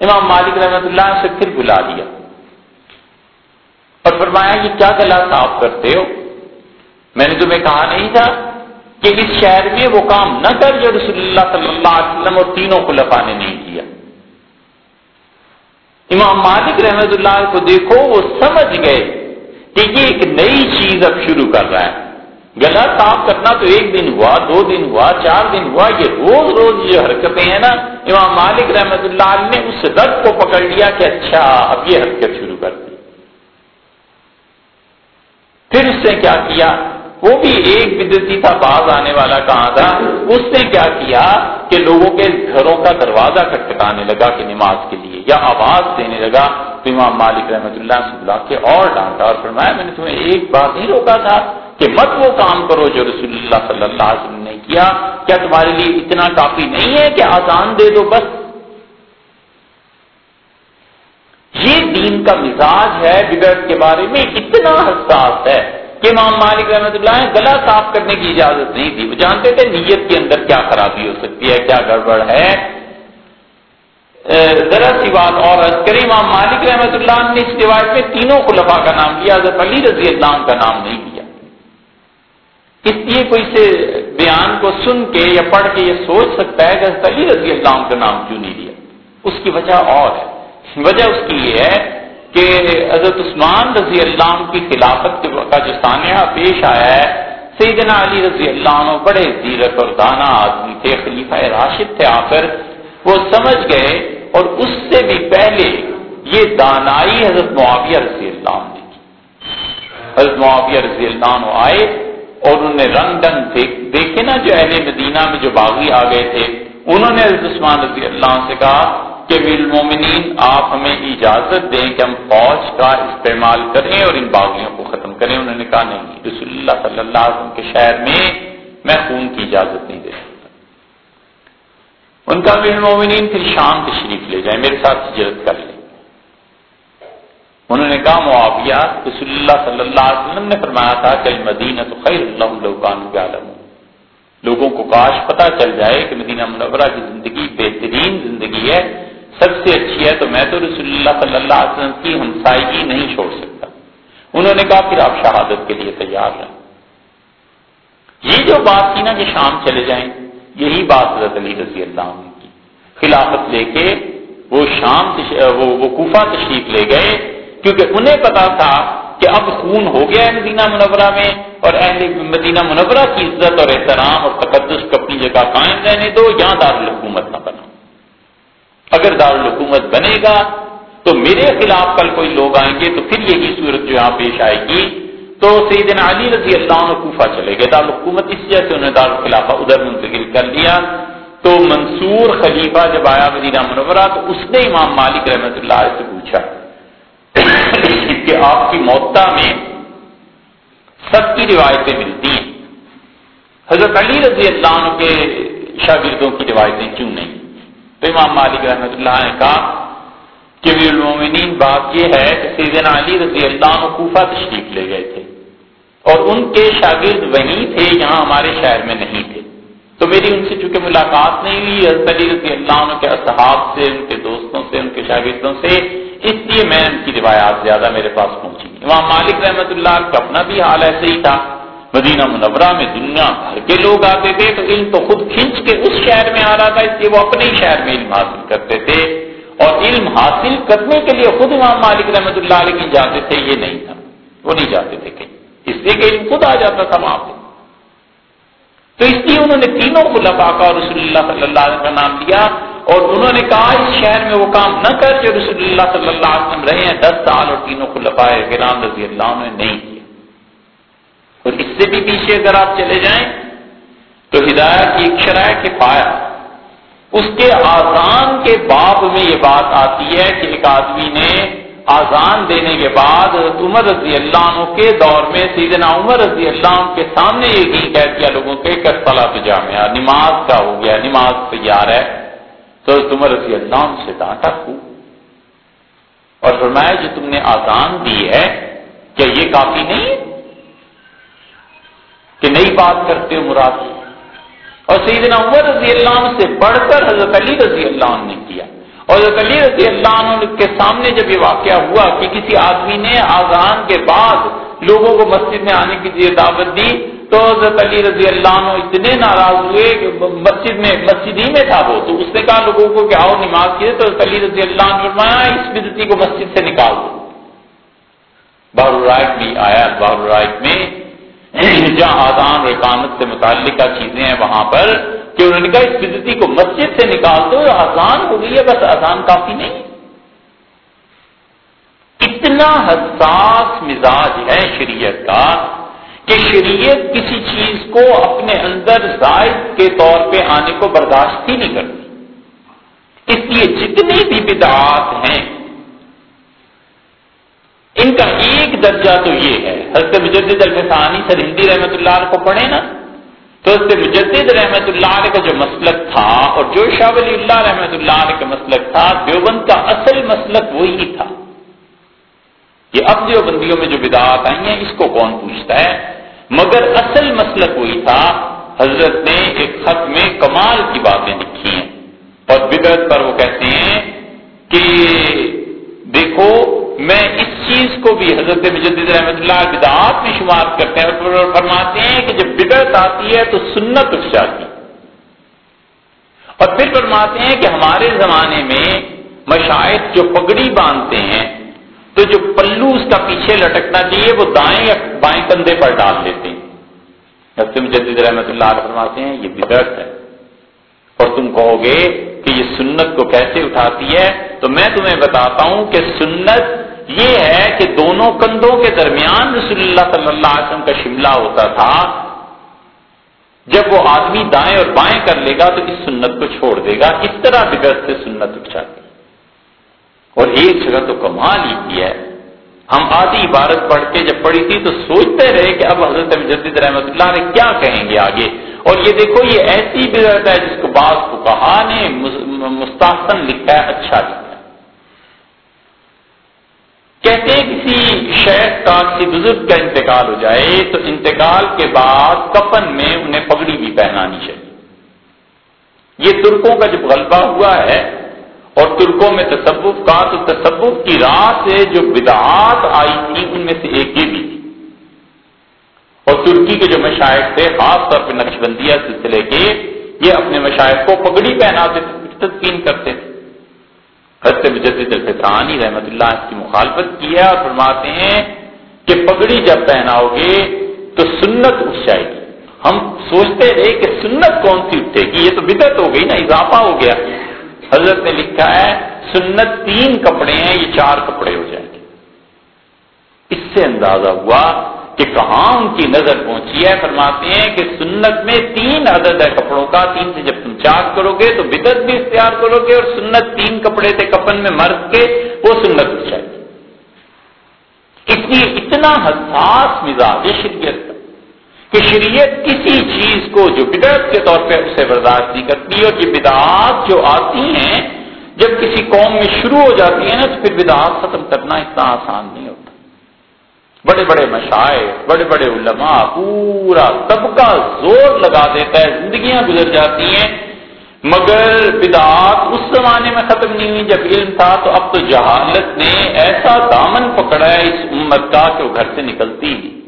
امام مالک رحمت اللہ سے پھر بلا دیا اور فرمایا یہ کیا گلا صاف کرتے ہو؟ میں نے تمہیں کہا نہیں تھا کہ اس شہر میں وہ کام نہ کر جو رسول اللہ صلی اللہ علیہ وسلم اور تینوں کو لفا نے نہیں کیا۔ امام مالک رحمت اللہ کو دیکھو، وہ سمجھ گئے کہ یہ ایک نئی چیز اب شروع کر رہا ہے۔ گلا صاف کرنا تو ایک دن ہوا، دو دن ہوا، چار دن ہوا، یہ روز روز جو حرکتیں ہیں نا، امام مالک رحمت اللہ علیہ نے اس رد کو پکڑ لیا کہ اچھا اب یہ حرکت شروع کر دی۔ پھر اس نے کیا کیا؟ وہ بھی ایک بدتی تھا، باز آنے والا کہاں تھا؟ اس نے کیا کیا کہ لوگوں کے گھروں کا دروازہ کٹکھٹانے لگا کہ نماز کے لیے، یا آواز دینے لگا۔ تو امام مالک رحمت اللہ سے بلا کے اور ڈانٹا اور فرمایا، میں نے تمہیں ایک بات نہیں روکا تھا کہ مت وہ کام کرو جو رسول اللہ صلی اللہ علیہ وسلم نے کیا۔ کیا تمہارے لیے اتنا کافی نہیں ہے کہ آسان دے دو بس؟ یہ دین کا مزاج ہے بگڑ کے بارے میں اتنا حساس ہے کہ امام مالک رحمۃ اللہ نے گلا صاف کرنے کی اجازت نہیں تھی وہ جانتے تھے نیت کے اندر کیا خرابی ہو سکتی ہے، کیا گڑبڑ ہے۔ ذرا سی بات اور کریم امام مالک رحمۃ اللہ نے اس روایت میں تینوں خلفا کا نام لیا، حضرت علی رضی اللہ کا نام نہیں لیا۔ اس لیے کوئی سے بیان کو سن کے یا پڑھ کے یہ سوچ سکتا ہے کہ حضرت علی رضی اللہ کا نام کیوں نہیں لیا؟ اس کی وجہ اور ہے۔ وجہ اس کی یہ ہے کہ حضرت عثمان رضی اللہ عنہ کی خلافت کا جو سانحہ پیش آیا ہے۔ سیدنا علی رضی اللہ عنہ بڑے زیرت اور دانا آدمی تھے، خلیفہ راشد تھے آ کر وہ سمجھ گئے اور اس سے بھی پہلے یہ دانائی حضرت معاویہ رضی اللہ عنہ نے کی۔ حضرت معاویہ رضی اللہ عنہ آئے اور انہوں نے رنگ ڈنگ دیکھے نا جو اہل مدینہ میں جو باغی آ گئے تھے، انہوں نے حضرت عثمان رضی اللہ عنہ سے کہا کہ مومنین آپ ہمیں اجازت دیں کہ ہم فوج کا استعمال کریں اور ان باغیوں کو ختم کریں۔ انہوں نے کہا، نہیں، رسول اللہ صلی اللہ علیہ وسلم کے شہر میں میں خون کی اجازت نہیں دے سکتا۔ ان کا مومنین پھر شام تشریف لے جائیں۔ میرے ساتھ ہجرت کر لیں۔ انہوں نے کہا معاویہ، رسول اللہ صلی اللہ علیہ وسلم نے فرمایا تھا کہ المدینہ تو خیر اللہ عالم لوگوں کو کاش پتا چل جائے کہ مدینہ منورہ کی زندگی بہترین زندگی ہے، سب سے اچھی ہے تو میں تو رسول اللہ صلی اللہ علیہ وسلم کی ہمسائیگی نہیں چھوڑ سکتا۔ انہوں نے کہا، پھر آپ شہادت کے لیے تیار رہیں۔ یہ جو بات تھی نا کہ شام چلے جائیں، یہی بات حضرت علی رضی اللہ عنہ کی۔ خلافت لے کے وہ شام وہ کوفہ تشریف لے گئے۔ کیونکہ انہیں پتا تھا کہ اب خون ہو گیا ہے مدینہ منورہ میں اور اہل مدینہ منورہ کی عزت اور احترام اور تقدس کو اپنی جگہ قائم رہنے دو، یہاں دارالحکومت نہ بنا اگر دارالحکومت بنے گا تو میرے خلاف کل کوئی لوگ آئیں گے تو پھر یہی صورت جو یہاں پیش آئے گی۔ تو سیدنا علی رضی اللہ عنہ کوفہ چلے گئے۔ دارالحکومت اس جیسے انہوں نے دارالخلافہ ادھر منتقل کر لیا۔ تو منصور خلیفہ جب آیا مدینہ منورہ تو اس نے امام مالک رحمت اللہ سے پوچھا کہ آپ کی موتا میں سب کی روایتیں ملتی ہیں۔ حضرت علی رضی اللہ عنہ کے شاگردوں کی روایتیں کیوں نہیں؟ تو امام مالک رحمۃ اللہ نے کہا کہ المومنین بات یہ ہے کہ سیدنا علی رضی اللہ عنہ کوفہ تشریف لے گئے تھے اور ان کے شاگرد وہیں تھے، یہاں ہمارے شہر میں نہیں تھے۔ تو میری ان سے چونکہ ملاقات نہیں ہوئی، حضرت علی رضی اللہ عنہ کے اصحاب سے، ان کے دوستوں سے، ان کے شاگردوں سے اس لیے میں ان کی روایات زیادہ میرے پاس پہنچی امام مالک رحمت اللہ کا اپنا بھی حال ایسے ہی تھا۔ مدینہ منورہ میں دنیا بھر کے لوگ آتے تھے تو علم تو خود کھینچ کے اس شہر میں آ رہا تھا، اس لیے وہ اپنے ہی شہر میں علم حاصل کرتے تھے۔ اور علم حاصل کرنے کے لیے خود امام مالک رحمت اللہ علیہ جاتے تھے، یہ نہیں تھا۔ وہ نہیں جاتے تھے کہیں اس لیے کہ علم خود آ جاتا تھا وہاں پہ۔ تو اس لیے انہوں نے تینوں کو لفاقہ اور رسول اللہ صلی اللہ علیہ کا نام لیا۔ اور انہوں نے کہا اس شہر میں وہ کام نہ کر جو رسول اللہ صلی اللہ علیہ وسلم رہے ہیں۔ دس سال اور تینوں کو لفائے گرام رضی اللہ نے نہیں کیا۔ اور اس سے بھی پیچھے اگر آپ چلے جائیں تو ہدایت کی ایک شرائط کے پایا اس کے آزان کے باب میں یہ بات آتی ہے کہ ایک آدمی نے آزان دینے کے بعد عمر رضی اللہ عنہ کے دور میں سیدنا عمر رضی اللہ عنہ کے سامنے یہ کہہ دیا لوگوں کے کسلا تو جامعہ، نماز کا ہو گیا، نماز تیار ہے۔ تو تم رضی اللہ عنہ سے ڈانٹا خوب اور فرمایا جو تم نے آزان دی ہے، کیا یہ کافی نہیں؟ ہے کہ نئی بات کرتے ہو مراد۔ اور سیدنا عمر رضی اللہ عنہ سے بڑھ کر حضرت علی رضی اللہ عنہ نے کیا۔ اور حضرت علی رضی اللہ عنہ کے سامنے جب یہ واقعہ ہوا کہ کسی آدمی نے آزان کے بعد لوگوں کو مسجد میں آنے کی دعوت دی تو حضرت علی رضی اللہ عنہ اتنے ناراض ہوئے کہ مسجد میں مسجد ہی میں تھا وہ۔ تو اس نے کہا لوگوں کو کہ آؤ نماز کیے تو حضرت علی رضی اللہ عنہ فرمایا اس بدتی کو مسجد سے نکال دو۔ بہر رائٹ بھی آیا۔ بہر رائٹ میں (clears throat) جہاں آزان اور اقامت سے متعلقہ چیزیں ہیں وہاں پر کہ انہوں نے کہا، اس بدتی کو مسجد سے نکال دو۔ آزان ہو گئی ہے، بس آزان کافی نہیں۔ اتنا حساس مزاج ہے شریعت کا کہ شریعت کسی چیز کو اپنے اندر زائد کے طور پہ آنے کو برداشت ہی نہیں کرتی۔ اس لیے جتنی بھی بدعات ہیں، ان کا ایک درجہ تو یہ ہے۔ حضرت مجدد الفسانی سر ہندی رحمت اللہ علیہ کو پڑھے نا، تو حضرت مجدد رحمت اللہ علیہ کا جو مسلک تھا، اور جو شاہ ولی اللہ رحمت اللہ علیہ کا مسلک تھا، دیوبند کا اصل مسلک وہی تھا۔ یہ اب دیوبندیوں میں جو بدعات آئی ہیں، اس کو کون پوچھتا ہے؟ مگر اصل مسئلہ کوئی تھا، حضرت نے ایک خط میں کمال کی باتیں لکھی ہیں۔ اور بدرت پر وہ کہتے ہیں کہ دیکھو، میں اس چیز کو بھی حضرت مجدد رحمت اللہ بدعات میں شمار کرتے ہیں اور فرماتے ہیں کہ جب بدرت آتی ہے تو سنت اٹھ جاتی۔ اور پھر فرماتے ہیں کہ ہمارے زمانے میں مشاہد جو پگڑی باندھتے ہیں تو جو پلو اس کا پیچھے لٹکنا چاہیے، وہ دائیں یا بائیں کندھے پر ڈال دیتے ہیں۔ جدید رحمت اللہ علیہ فرماتے ہیں، یہ بدرت ہے۔ اور تم کہو گے کہ یہ سنت کو کیسے اٹھاتی ہے؟ تو میں تمہیں بتاتا ہوں کہ سنت یہ ہے کہ دونوں کندھوں کے درمیان رسول اللہ صلی اللہ علیہ وسلم کا شملہ ہوتا تھا۔ جب وہ آدمی دائیں اور بائیں کر لے گا تو اس سنت کو چھوڑ دے گا۔ اس طرح بدرت سے سنت اٹھ جاتی اور ایک جگہ تو کمال ہی کی ہے۔ ہم آدھی عبارت پڑھ کے جب پڑھی تھی تو سوچتے رہے کہ اب حضرت مجدد رحمت اللہ نے کیا کہیں گے آگے۔ اور یہ دیکھو، یہ ایسی بدرت ہے جس کو بعض کو کہا نے مستحسن لکھا ہے اچھا لکھا ہے۔ کہتے ہیں کسی شہر کا، کسی بزرگ کا انتقال ہو جائے، تو انتقال کے بعد کفن میں انہیں پگڑی بھی پہنانی چاہیے۔ یہ ترکوں کا جب غلبہ ہوا ہے اور ترکوں میں تصوف کا تو تصوف کی راہ سے جو بدعات آئی تھی، ان میں سے ایک یہ بھی تھی۔ اور ترکی کے جو مشاہد تھے، خاص طور پہ نقش بندیہ سلسلے کے، یہ اپنے مشاہد کو پگڑی پہناتے تھے تدفین کرتے تھے۔ حضرت مجدد الفطرانی رحمت اللہ اس کی مخالفت کی ہے اور فرماتے ہیں کہ پگڑی جب پہناؤ گے تو سنت اٹھ جائے گی۔ ہم سوچتے رہے کہ سنت کون سی اٹھے گی؟ یہ تو بدت ہو گئی نا، اضافہ ہو گیا۔ حضرت نے لکھا ہے، سنت تین کپڑے ہیں، یہ چار کپڑے ہو جائیں گے۔ اس سے اندازہ ہوا کہ کہاں ان کی نظر پہنچی ہے۔ فرماتے ہیں کہ سنت میں تین عدد ہے کپڑوں کا، تین سے جب تم چار کرو گے تو بدت بھی اختیار کرو گے اور سنت تین کپڑے تھے کپن میں مرد کے، وہ سنت ہو جائے گی۔ اس لیے اتنا حساس مزاج ہے شریعت کہ شریعت کسی چیز کو جو بدعت کے طور پہ اسے برداشت نہیں کرتی اور یہ بدعات جو آتی ہیں، جب کسی قوم میں شروع ہو جاتی ہیں نا، تو پھر بدعات ختم کرنا اتنا آسان نہیں ہوتا۔ بڑے بڑے مشاعر، بڑے بڑے علماء، پورا طبقہ زور لگا دیتا ہے، زندگیاں گزر جاتی ہیں۔ مگر بدعات اس زمانے میں ختم نہیں ہوئی، جب علم تھا تو اب تو جہالت نے ایسا دامن پکڑا ہے اس امت کا کہ وہ گھر سے نکلتی ہی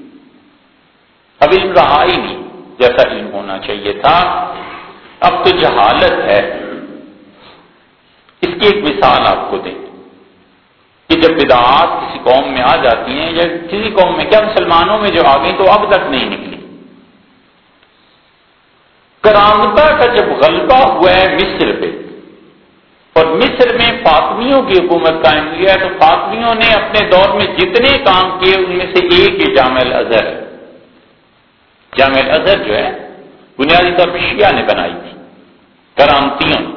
اب علم رہا ہی نہیں، جیسا علم ہونا چاہیے تھا۔ اب تو جہالت ہے۔ اس کی ایک مثال آپ کو دیں کہ جب بدعات کسی قوم میں آ جاتی ہیں یا کسی قوم میں، کیا مسلمانوں میں جو آ گئی تو اب تک نہیں نکلی؟ کرامتا کا جب غلبہ ہوا ہے مصر پہ، اور مصر میں فاطمیوں کی حکومت قائم ہوئی ہے، تو فاطمیوں نے اپنے دور میں جتنے کام کیے، ان میں سے ایک ہی جامع الازہر ہے۔ جامع الازہر جو ہے، بنیادی طور پہ شیعہ نے بنائی تھی کرامتیوں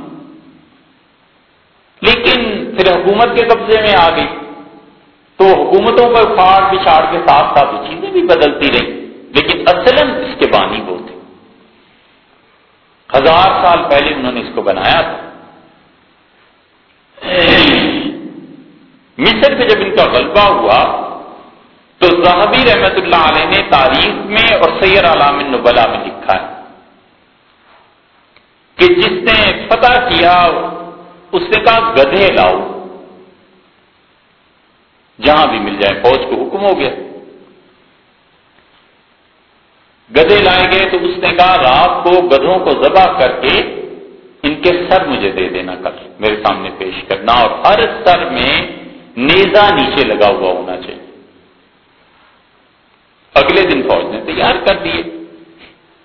لیکن پھر حکومت کے قبضے میں آ گئی۔ تو حکومتوں پر پھاڑ پچھاڑ کے ساتھ ساتھ چیزیں بھی بدلتی رہی لیکن اصل اس کے بانی وہ تھے۔ ہزار سال پہلے انہوں نے اس کو بنایا تھا۔ (clears throat) مصر پہ جب ان کا غلبہ ہوا تو زہبی رحمت اللہ علیہ نے تاریخ میں اور سید علام نبلا میں لکھا ہے کہ جس نے فتح کیا اس نے کہا گدھے لاؤ، جہاں بھی مل جائے فوج کو حکم ہو گیا۔ گدھے لائے گئے تو اس نے کہا رات کو گدھوں کو ذبح کر کے ان کے سر مجھے دے دینا کل، میرے سامنے پیش کرنا اور ہر سر میں نیزا نیچے لگا ہوا ہونا چاہیے۔ اگلے دن فوج نے تیار کر دیے۔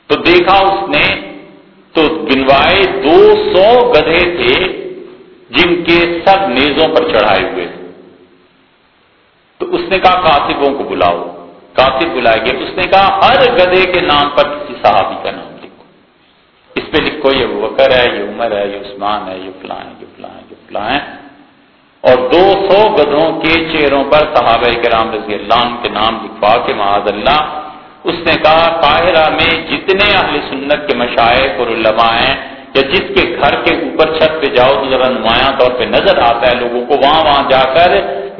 تو دیکھا اس نے تو گنوائے دو سو گدھے تھے جن کے سب نیزوں پر چڑھائے ہوئے تھے۔ تو اس نے کہا کاتبوں کو بلاؤ۔ کاتب بلائے گئے۔ اس نے کہا، ہر گدے کے نام پر کسی صحابی کا نام لکھو۔ اس پہ لکھو، یہ وکر ہے، یہ عمر ہے، یہ عثمان ہے، یہ فلاں ہے، یہ فلاں ہے، یہ فلاں ہے۔ اور دو سو گدھوں کے چہروں پر صحابہ کرام رضی اللہ عنہ کے نام لکھوا کے معاذ اللہ، اس نے کہا قاہرہ میں جتنے اہل سنت کے مشائق اور علماء ہیں یا جس کے گھر کے اوپر چھت پہ جاؤ تو ذرا نمایاں طور پہ نظر آتا ہے لوگوں کو، وہاں وہاں جا کر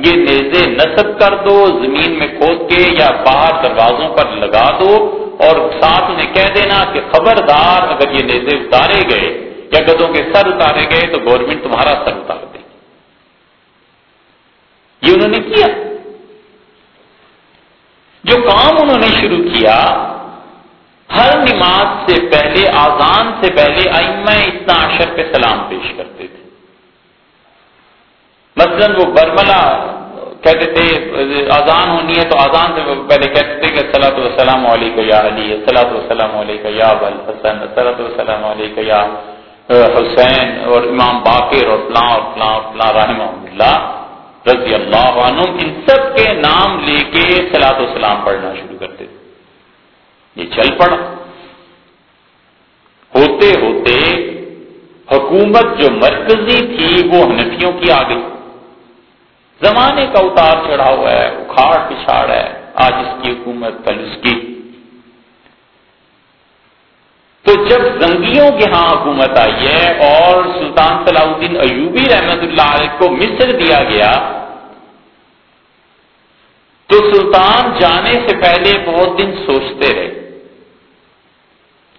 یہ نیزے نصب کر دو، زمین میں کھود کے یا باہر دروازوں پر لگا دو اور ساتھ انہیں کہہ دینا کہ خبردار اگر یہ نیزے اتارے گئے یا گدوں کے سر اتارے گئے تو گورنمنٹ تمہارا سر اتار دے یہ انہوں نے کیا جو کام انہوں نے شروع کیا۔ ہر نماز سے پہلے آزان سے پہلے ائمہ اتنا عشر پہ سلام پیش کرتے تھے۔ مثلا وہ برملا کہتے تھے آزان ہونی ہے تو آزان سے پہلے کہتے تھے کہ سلاۃ وسلام علیہ یا علی سلاۃ وسلام علیہ یا ابل حسن سلاۃ وسلام علیہ یا حسین اور امام باقر اور فلاں اور فلاں فلاں، رحمہ اللہ رضی اللہ عنہ ان سب کے نام لے کے سلاۃ وسلام پڑھنا شروع کرتے تھے۔ یہ چل پڑا۔ ہوتے ہوتے حکومت جو مرکزی تھی وہ ہنفیوں کی آ گئی زمانے کا اتار چڑھا ہوا ہے اکھاڑ پچھاڑ ہے، آج اس کی حکومت، کل اس کی۔ تو جب زنگیوں کے ہاں حکومت آئی ہے اور سلطان صلاح الدین ایوبی رحمت اللہ علیہ کو مصر دیا گیا، تو سلطان جانے سے پہلے بہت دن سوچتے رہے۔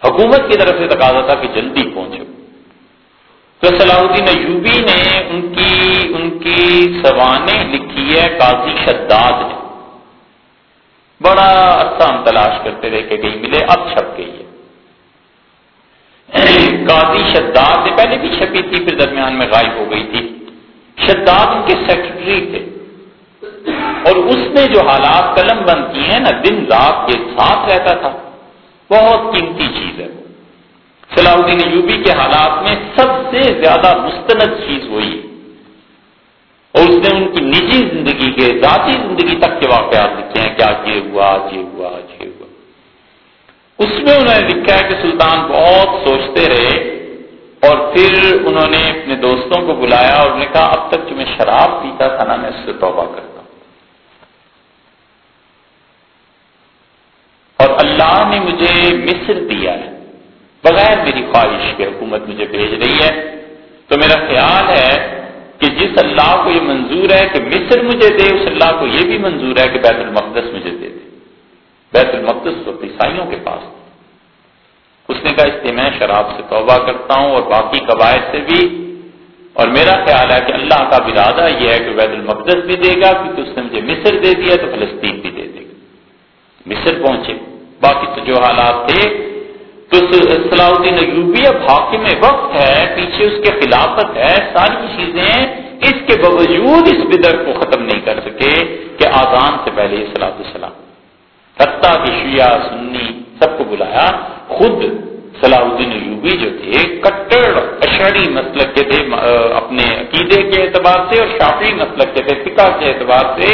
حکومت کی طرف سے تقاضا تھا کہ جلدی پہنچو۔ تو صلاح الدین ایوبی نے ان کی ان کی سوانح لکھی ہے قاضی شداد نے۔ بڑا عرصہ ہم تلاش کرتے رہے کہ کہیں ملے، اب چھپ گئی ہے۔ قاضی شداد سے پہلے بھی چھپی تھی، پھر درمیان میں غائب ہو گئی تھی۔ شداد ان کے سیکرٹری تھے۔ اور اس نے جو حالات قلم بند کیے ہیں نا، دن رات کے ساتھ رہتا تھا۔ بہت قیمتی چیز ہے۔ صلاح الدین یوبی کے حالات میں سب سے زیادہ مستند چیز وہی اور اس نے ان کی نجی زندگی کے ذاتی زندگی تک کے واقعات لکھے ہیں، کیا یہ ہوا یہ ہوا یہ ہوا۔ اس میں انہوں نے لکھا ہے کہ سلطان بہت سوچتے رہے اور پھر انہوں نے اپنے دوستوں کو بلایا اور نے کہا، اب تک جو میں شراب پیتا تھا نا، میں اس سے توبہ کرتا ہوں اور اللہ نے مجھے مصر دیا ہے۔ بغیر میری خواہش کے حکومت مجھے بھیج رہی ہے۔ تو میرا خیال ہے کہ جس اللہ کو یہ منظور ہے کہ مصر مجھے دے، اس اللہ کو یہ بھی منظور ہے کہ بیت المقدس مجھے دے دے۔ بیت المقدس تو عیسائیوں کے پاس۔ اس نے کہا، اس لیے میں شراب سے توبہ کرتا ہوں اور باقی قواعد سے بھی۔ اور میرا خیال ہے کہ اللہ کا برادہ یہ ہے کہ بیت المقدس بھی دے گا، کیونکہ اس نے مجھے مصر دے دیا تو فلسطین بھی دے دے گا۔ مصر پہنچے۔ باقی تو جو حالات تھے، تو صلاح الدین ایوبی اب حاکم وقت ہے، پیچھے اس کے خلافت ہے، ساری چیزیں اس کے باوجود اس بدر کو ختم نہیں کر سکے کہ آزان سے پہلے صلاح السلام حتیٰ کہ شیعہ، سنی، سب کو بلایا۔ خود صلاح الدین ایوبی جو تھے، کٹڑ اشری مسلک مطلب کے تھے، اپنے عقیدے کے اعتبار سے اور شافی مسلک مطلب کے تھے، فقہ کے اعتبار سے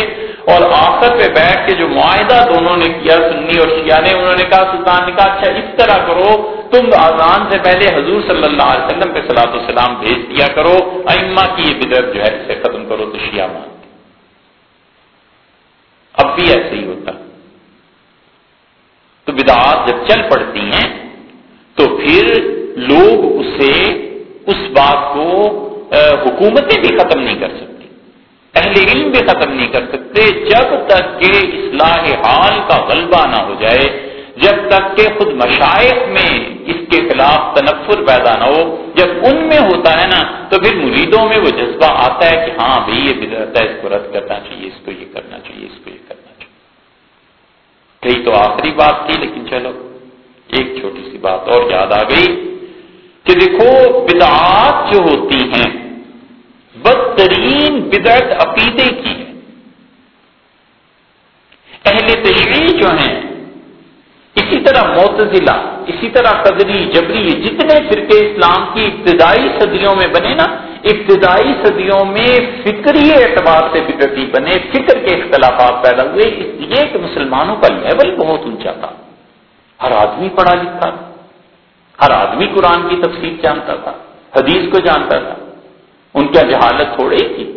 اور آخر پہ بیٹھ کے جو معاہدہ دونوں نے کیا سنی اور شیعہ نے، انہوں نے کہا، سلطان نے کہا اچھا اس طرح کرو، تم آزان سے پہلے حضور صلی اللہ علیہ وسلم پہ صلاح السلام بھیج دیا کرو، ائمہ کی یہ بدر جو ہے، اسے ختم کرو تو شیعہ مان اب بھی ایسے ہی ہوتا۔ تو بدعات جب چل پڑتی ہیں، تو پھر لوگ اسے، اس بات کو حکومتیں بھی ختم نہیں کر سکتی اہل علم بھی ختم نہیں کر سکتے جب تک کہ اصلاح حال کا غلبہ نہ ہو جائے، جب تک کہ خود مشائق میں اس کے خلاف تنفر پیدا نہ ہو۔ جب ان میں ہوتا ہے نا، تو پھر مریدوں میں وہ جذبہ آتا ہے کہ ہاں بھائی یہ بدرتا ہے، اس کو رد کرنا چاہیے، اس کو یہ کرنا چاہیے، اس کو یہ کرنا چاہیے۔ کئی تو آخری بات تھی لیکن چلو، ایک چھوٹی سی بات اور یاد آ گئی کہ دیکھو، بدعات جو ہوتی بدعت عقیدے کی ہے۔ اہل تشریح جو ہیں، اسی طرح معتزلہ، اسی طرح قدری، جبری، جتنے فرقے اسلام کی ابتدائی صدیوں میں بنے نا، ابتدائی صدیوں میں فکری اعتبار سے بدعتی بنے، فکر کے اختلافات پیدا ہوئے، اس لیے کہ مسلمانوں کا لیول بہت اونچا تھا۔ ہر آدمی پڑھا لکھا تھا۔ ہر آدمی قرآن کی تفصیل جانتا تھا، حدیث کو جانتا تھا۔ ان کی جہالت تھوڑی تھی۔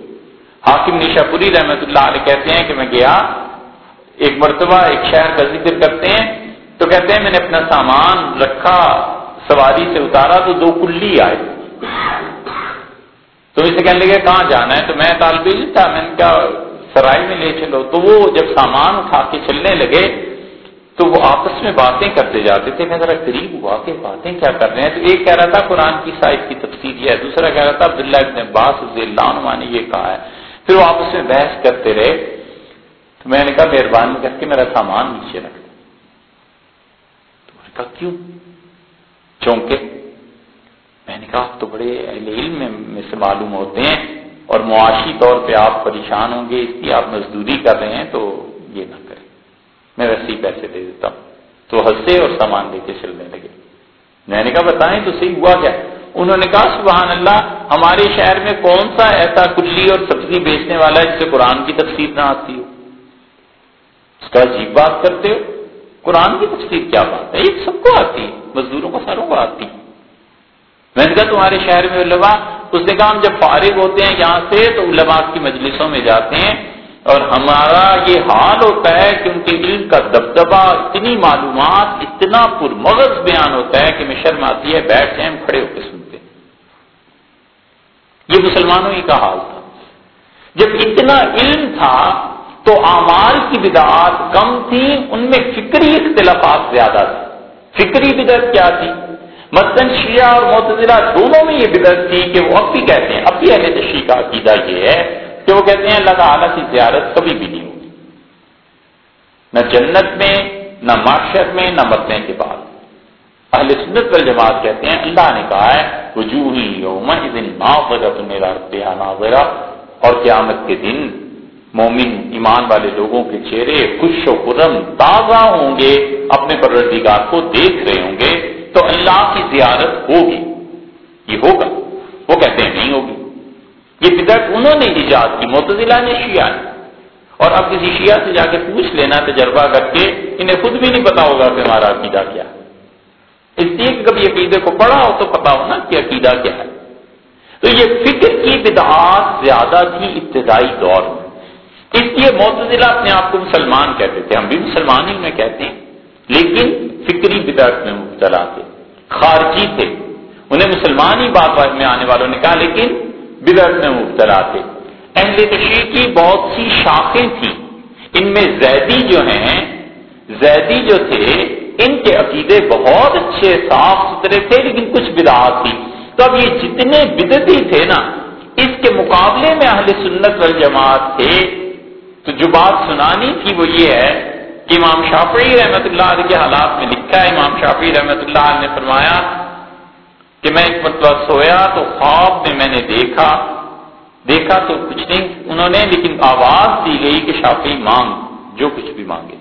حاکم نشا پوری رحمت اللہ علیہ کہتے ہیں کہ میں گیا، ایک مرتبہ ایک شہر کا ذکر کرتے ہیں، تو کہتے ہیں میں نے اپنا سامان رکھا، سواری سے اتارا، تو دو کلی آئے۔ تو اسے کہنے لگے، کہاں جانا ہے؟ تو میں طالب علم تھا، میں نے کہا سرائی میں لے چلو۔ تو وہ جب سامان اٹھا کے چلنے لگے، تو وہ آپس میں باتیں کرتے جاتے تھے۔ میں ذرا قریب ہوا کہ باتیں کیا کر رہے ہیں؟ تو ایک کہہ رہا تھا، قرآن کی سائز کی تفصیل یہ ہے۔ دوسرا کہہ رہا تھا، عبداللہ ابن عباس رضی اللہ عنہ نے یہ کہا ہے۔ پھر وہ آپس میں بحث کرتے رہے، تو میں نے کہا، مہربانی کر کے میرا سامان نیچے رکھ دیں تو میں نے کہا، کیوں؟ چونکہ میں نے کہا، آپ تو بڑے اہل علم میں سے معلوم ہوتے ہیں اور معاشی طور پہ آپ پریشان ہوں گے، اس کی آپ مزدوری کر رہے ہیں، تو یہ نہ کریں۔ میں ویسے ہی پیسے دے دیتا ہوں۔ تو ہنسے اور سامان لے کے چلنے لگے۔ میں نے کہا، بتائیں تو صحیح ہوا کیا؟ انہوں نے کہا، سبحان اللہ، ہمارے شہر میں کون سا ایسا کلی اور سبزی بیچنے والا ہے جسے قرآن کی تفسیر نہ آتی ہو؟ اس کا عجیب بات کرتے ہو۔ قرآن کی تفسیر کیا بات ہے؟ یہ سب کو آتی ہے، مزدوروں کو ساروں کو آتی میں نے کہا، تمہارے شہر میں علماء، اس نے کہا، ہم جب فارغ ہوتے ہیں یہاں سے تو علماء کی مجلسوں میں جاتے ہیں اور ہمارا یہ حال ہوتا ہے کہ ان کے علم کا دبدبا اتنی معلومات، اتنا پر مغز بیان ہوتا ہے کہ میں شرم آتی ہے، بیٹھ جائیں کھڑے ہو کے یہ مسلمانوں ہی کا حال تھا۔ جب اتنا علم تھا تو اعمال کی بدعات کم تھی، ان میں فکری اختلافات زیادہ تھے۔ فکری بدعت کیا تھی؟ مثلاً شیعہ اور معتزلہ دونوں میں یہ بدعت تھی کہ وہ اب بھی کہتے ہیں اب بھی اہل تشریح کا عقیدہ یہ ہے کہ وہ کہتے ہیں، اللہ تعالیٰ کی زیارت کبھی بھی نہیں ہوگی۔ نہ جنت میں، نہ معاشر میں، نہ مرنے کے بعد۔ اہل سنت والجماعت کہتے ہیں اللہ نے کہا ہے، وجوہی یوم میرا ناظرہ۔ اور قیامت کے دن مومن ایمان والے لوگوں کے چہرے خوش و قرم تازہ ہوں گے، اپنے پروردگار کو دیکھ رہے ہوں گے، تو اللہ کی زیارت ہوگی۔ یہ ہوگا۔ وہ کہتے ہیں، نہیں ہوگی۔ یہ بدعت انہوں نے ایجاد کی متضلہ نے، شیعہ نے۔ اور اب کسی شیعہ سے جا کے پوچھ لینا تجربہ کر کے، انہیں خود بھی نہیں پتا ہوگا کہ ہمارا عقیدہ کیا۔ اس لیے کہ کبھی عقیدے کو پڑھا ہو تو پتا ہو نا کہ عقیدہ کیا ہے۔ تو یہ فکر کی بدعات زیادہ تھی ابتدائی دور میں۔ اس لیے معتزلہ اپنے آپ کو مسلمان کہتے تھے۔ ہم بھی مسلمان ہی میں کہتے ہیں۔ لیکن فکری بدعت میں مبتلا تھے۔ خارجی تھے۔ انہیں مسلمان ہی بات بات میں آنے والوں نے کہا، لیکن بدعت میں مبتلا تھے۔ اہل تشریح کی بہت سی شاخیں تھیں۔ ان میں زیدی جو ہیں، زیدی جو تھے ان کے عقیدے بہت اچھے، صاف ستھرے تھے، لیکن کچھ بدعات تھی تو اب یہ جتنے بدتی تھے نا، اس کے مقابلے میں اہل سنت والجماعت تھے۔ تو جو بات سنانی تھی وہ یہ ہے کہ امام شافعی رحمت اللہ علیہ کے حالات میں لکھا ہے۔ امام شافعی رحمت اللہ علیہ نے فرمایا کہ میں ایک مرتبہ سویا تو خواب میں میں نے دیکھا۔ دیکھا تو کچھ نہیں انہوں نے، لیکن آواز دی گئی کہ شافعی مانگ، جو کچھ بھی مانگے۔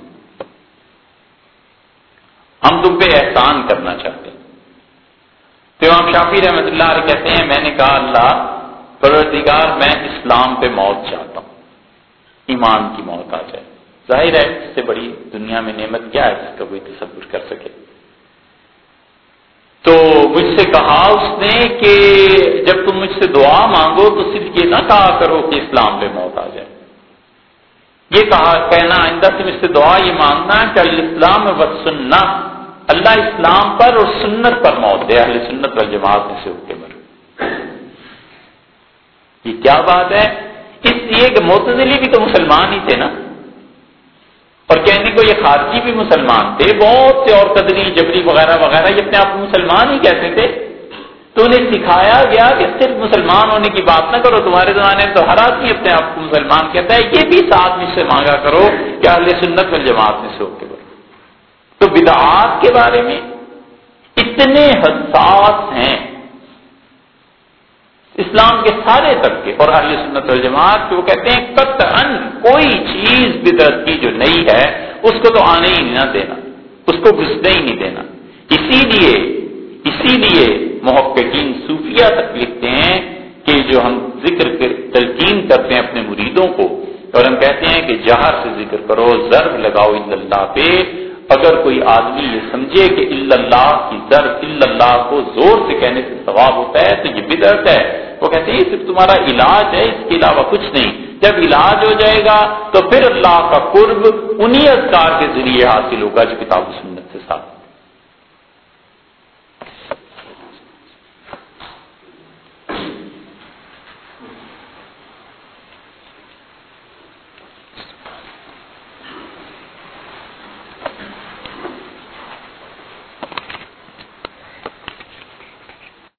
ہم تم پہ احسان کرنا چاہتے ہیں۔ تو امام شافی رحمت اللہ علیہ کہتے ہیں، میں نے کہا، اللہ، پروردگار، میں اسلام پہ موت چاہتا ہوں۔ ایمان کی موت آ جائے۔ ظاہر ہے، اس سے بڑی دنیا میں نعمت کیا ہے، جس کا کوئی تصور کر سکے۔ تو مجھ سے کہا اس نے کہ جب تم مجھ سے دعا مانگو تو صرف یہ نہ کہا کرو کہ اسلام پہ موت آ جائے۔ یہ کہا، کہنا، آئندہ سے مجھ سے دعا یہ مانگنا کہ الاسلام و سننا اللہ اسلام پر اور سنت پر موت دے، اہل سنت وال جماعت میں سے ہو کے مر یہ کیا بات ہے؟ اس لیے کہ معتزلی بھی تو مسلمان ہی تھے نا۔ اور کہنے کو یہ خارجی بھی مسلمان تھے، بہت سے اور قدری جبری وغیرہ وغیرہ، یہ اپنے آپ کو مسلمان ہی کہتے تھے۔ تو انہیں سکھایا گیا کہ صرف مسلمان ہونے کی بات نہ کرو، تمہارے زمانے میں تو ہر آدمی اپنے آپ کو مسلمان کہتا ہے۔ یہ بھی ساتھ میں سے مانگا کرو کہ اہل سنت میں جماعت میں سے ہو کے تو بدعات کے بارے میں اتنے حساس ہیں۔ اسلام کے سارے طبقے اور اہل سنت الجماعت وہ کہتے ہیں کت ان کوئی چیز بدرت کی جو نئی ہے، اس کو تو آنے ہی نہ دینا، اس کو گھسنے ہی نہیں دینا۔ اسی لیے اسی لیے محققین صوفیہ تک لکھتے ہیں کہ جو ہم ذکر تلقین کرتے ہیں اپنے مریدوں کو، اور ہم کہتے ہیں کہ جہر سے ذکر کرو، ضرب لگاؤ اللہ پہ اگر کوئی آدمی یہ سمجھے کہ اللہ کی در اللہ کو زور سے کہنے سے ثواب ہوتا ہے تو یہ بدرت ہے۔ وہ کہتے ہیں صرف تمہارا علاج ہے، اس کے علاوہ کچھ نہیں۔ جب علاج ہو جائے گا تو پھر اللہ کا قرب انہی اذکار کے ذریعے حاصل ہوگا جو کتاب سنت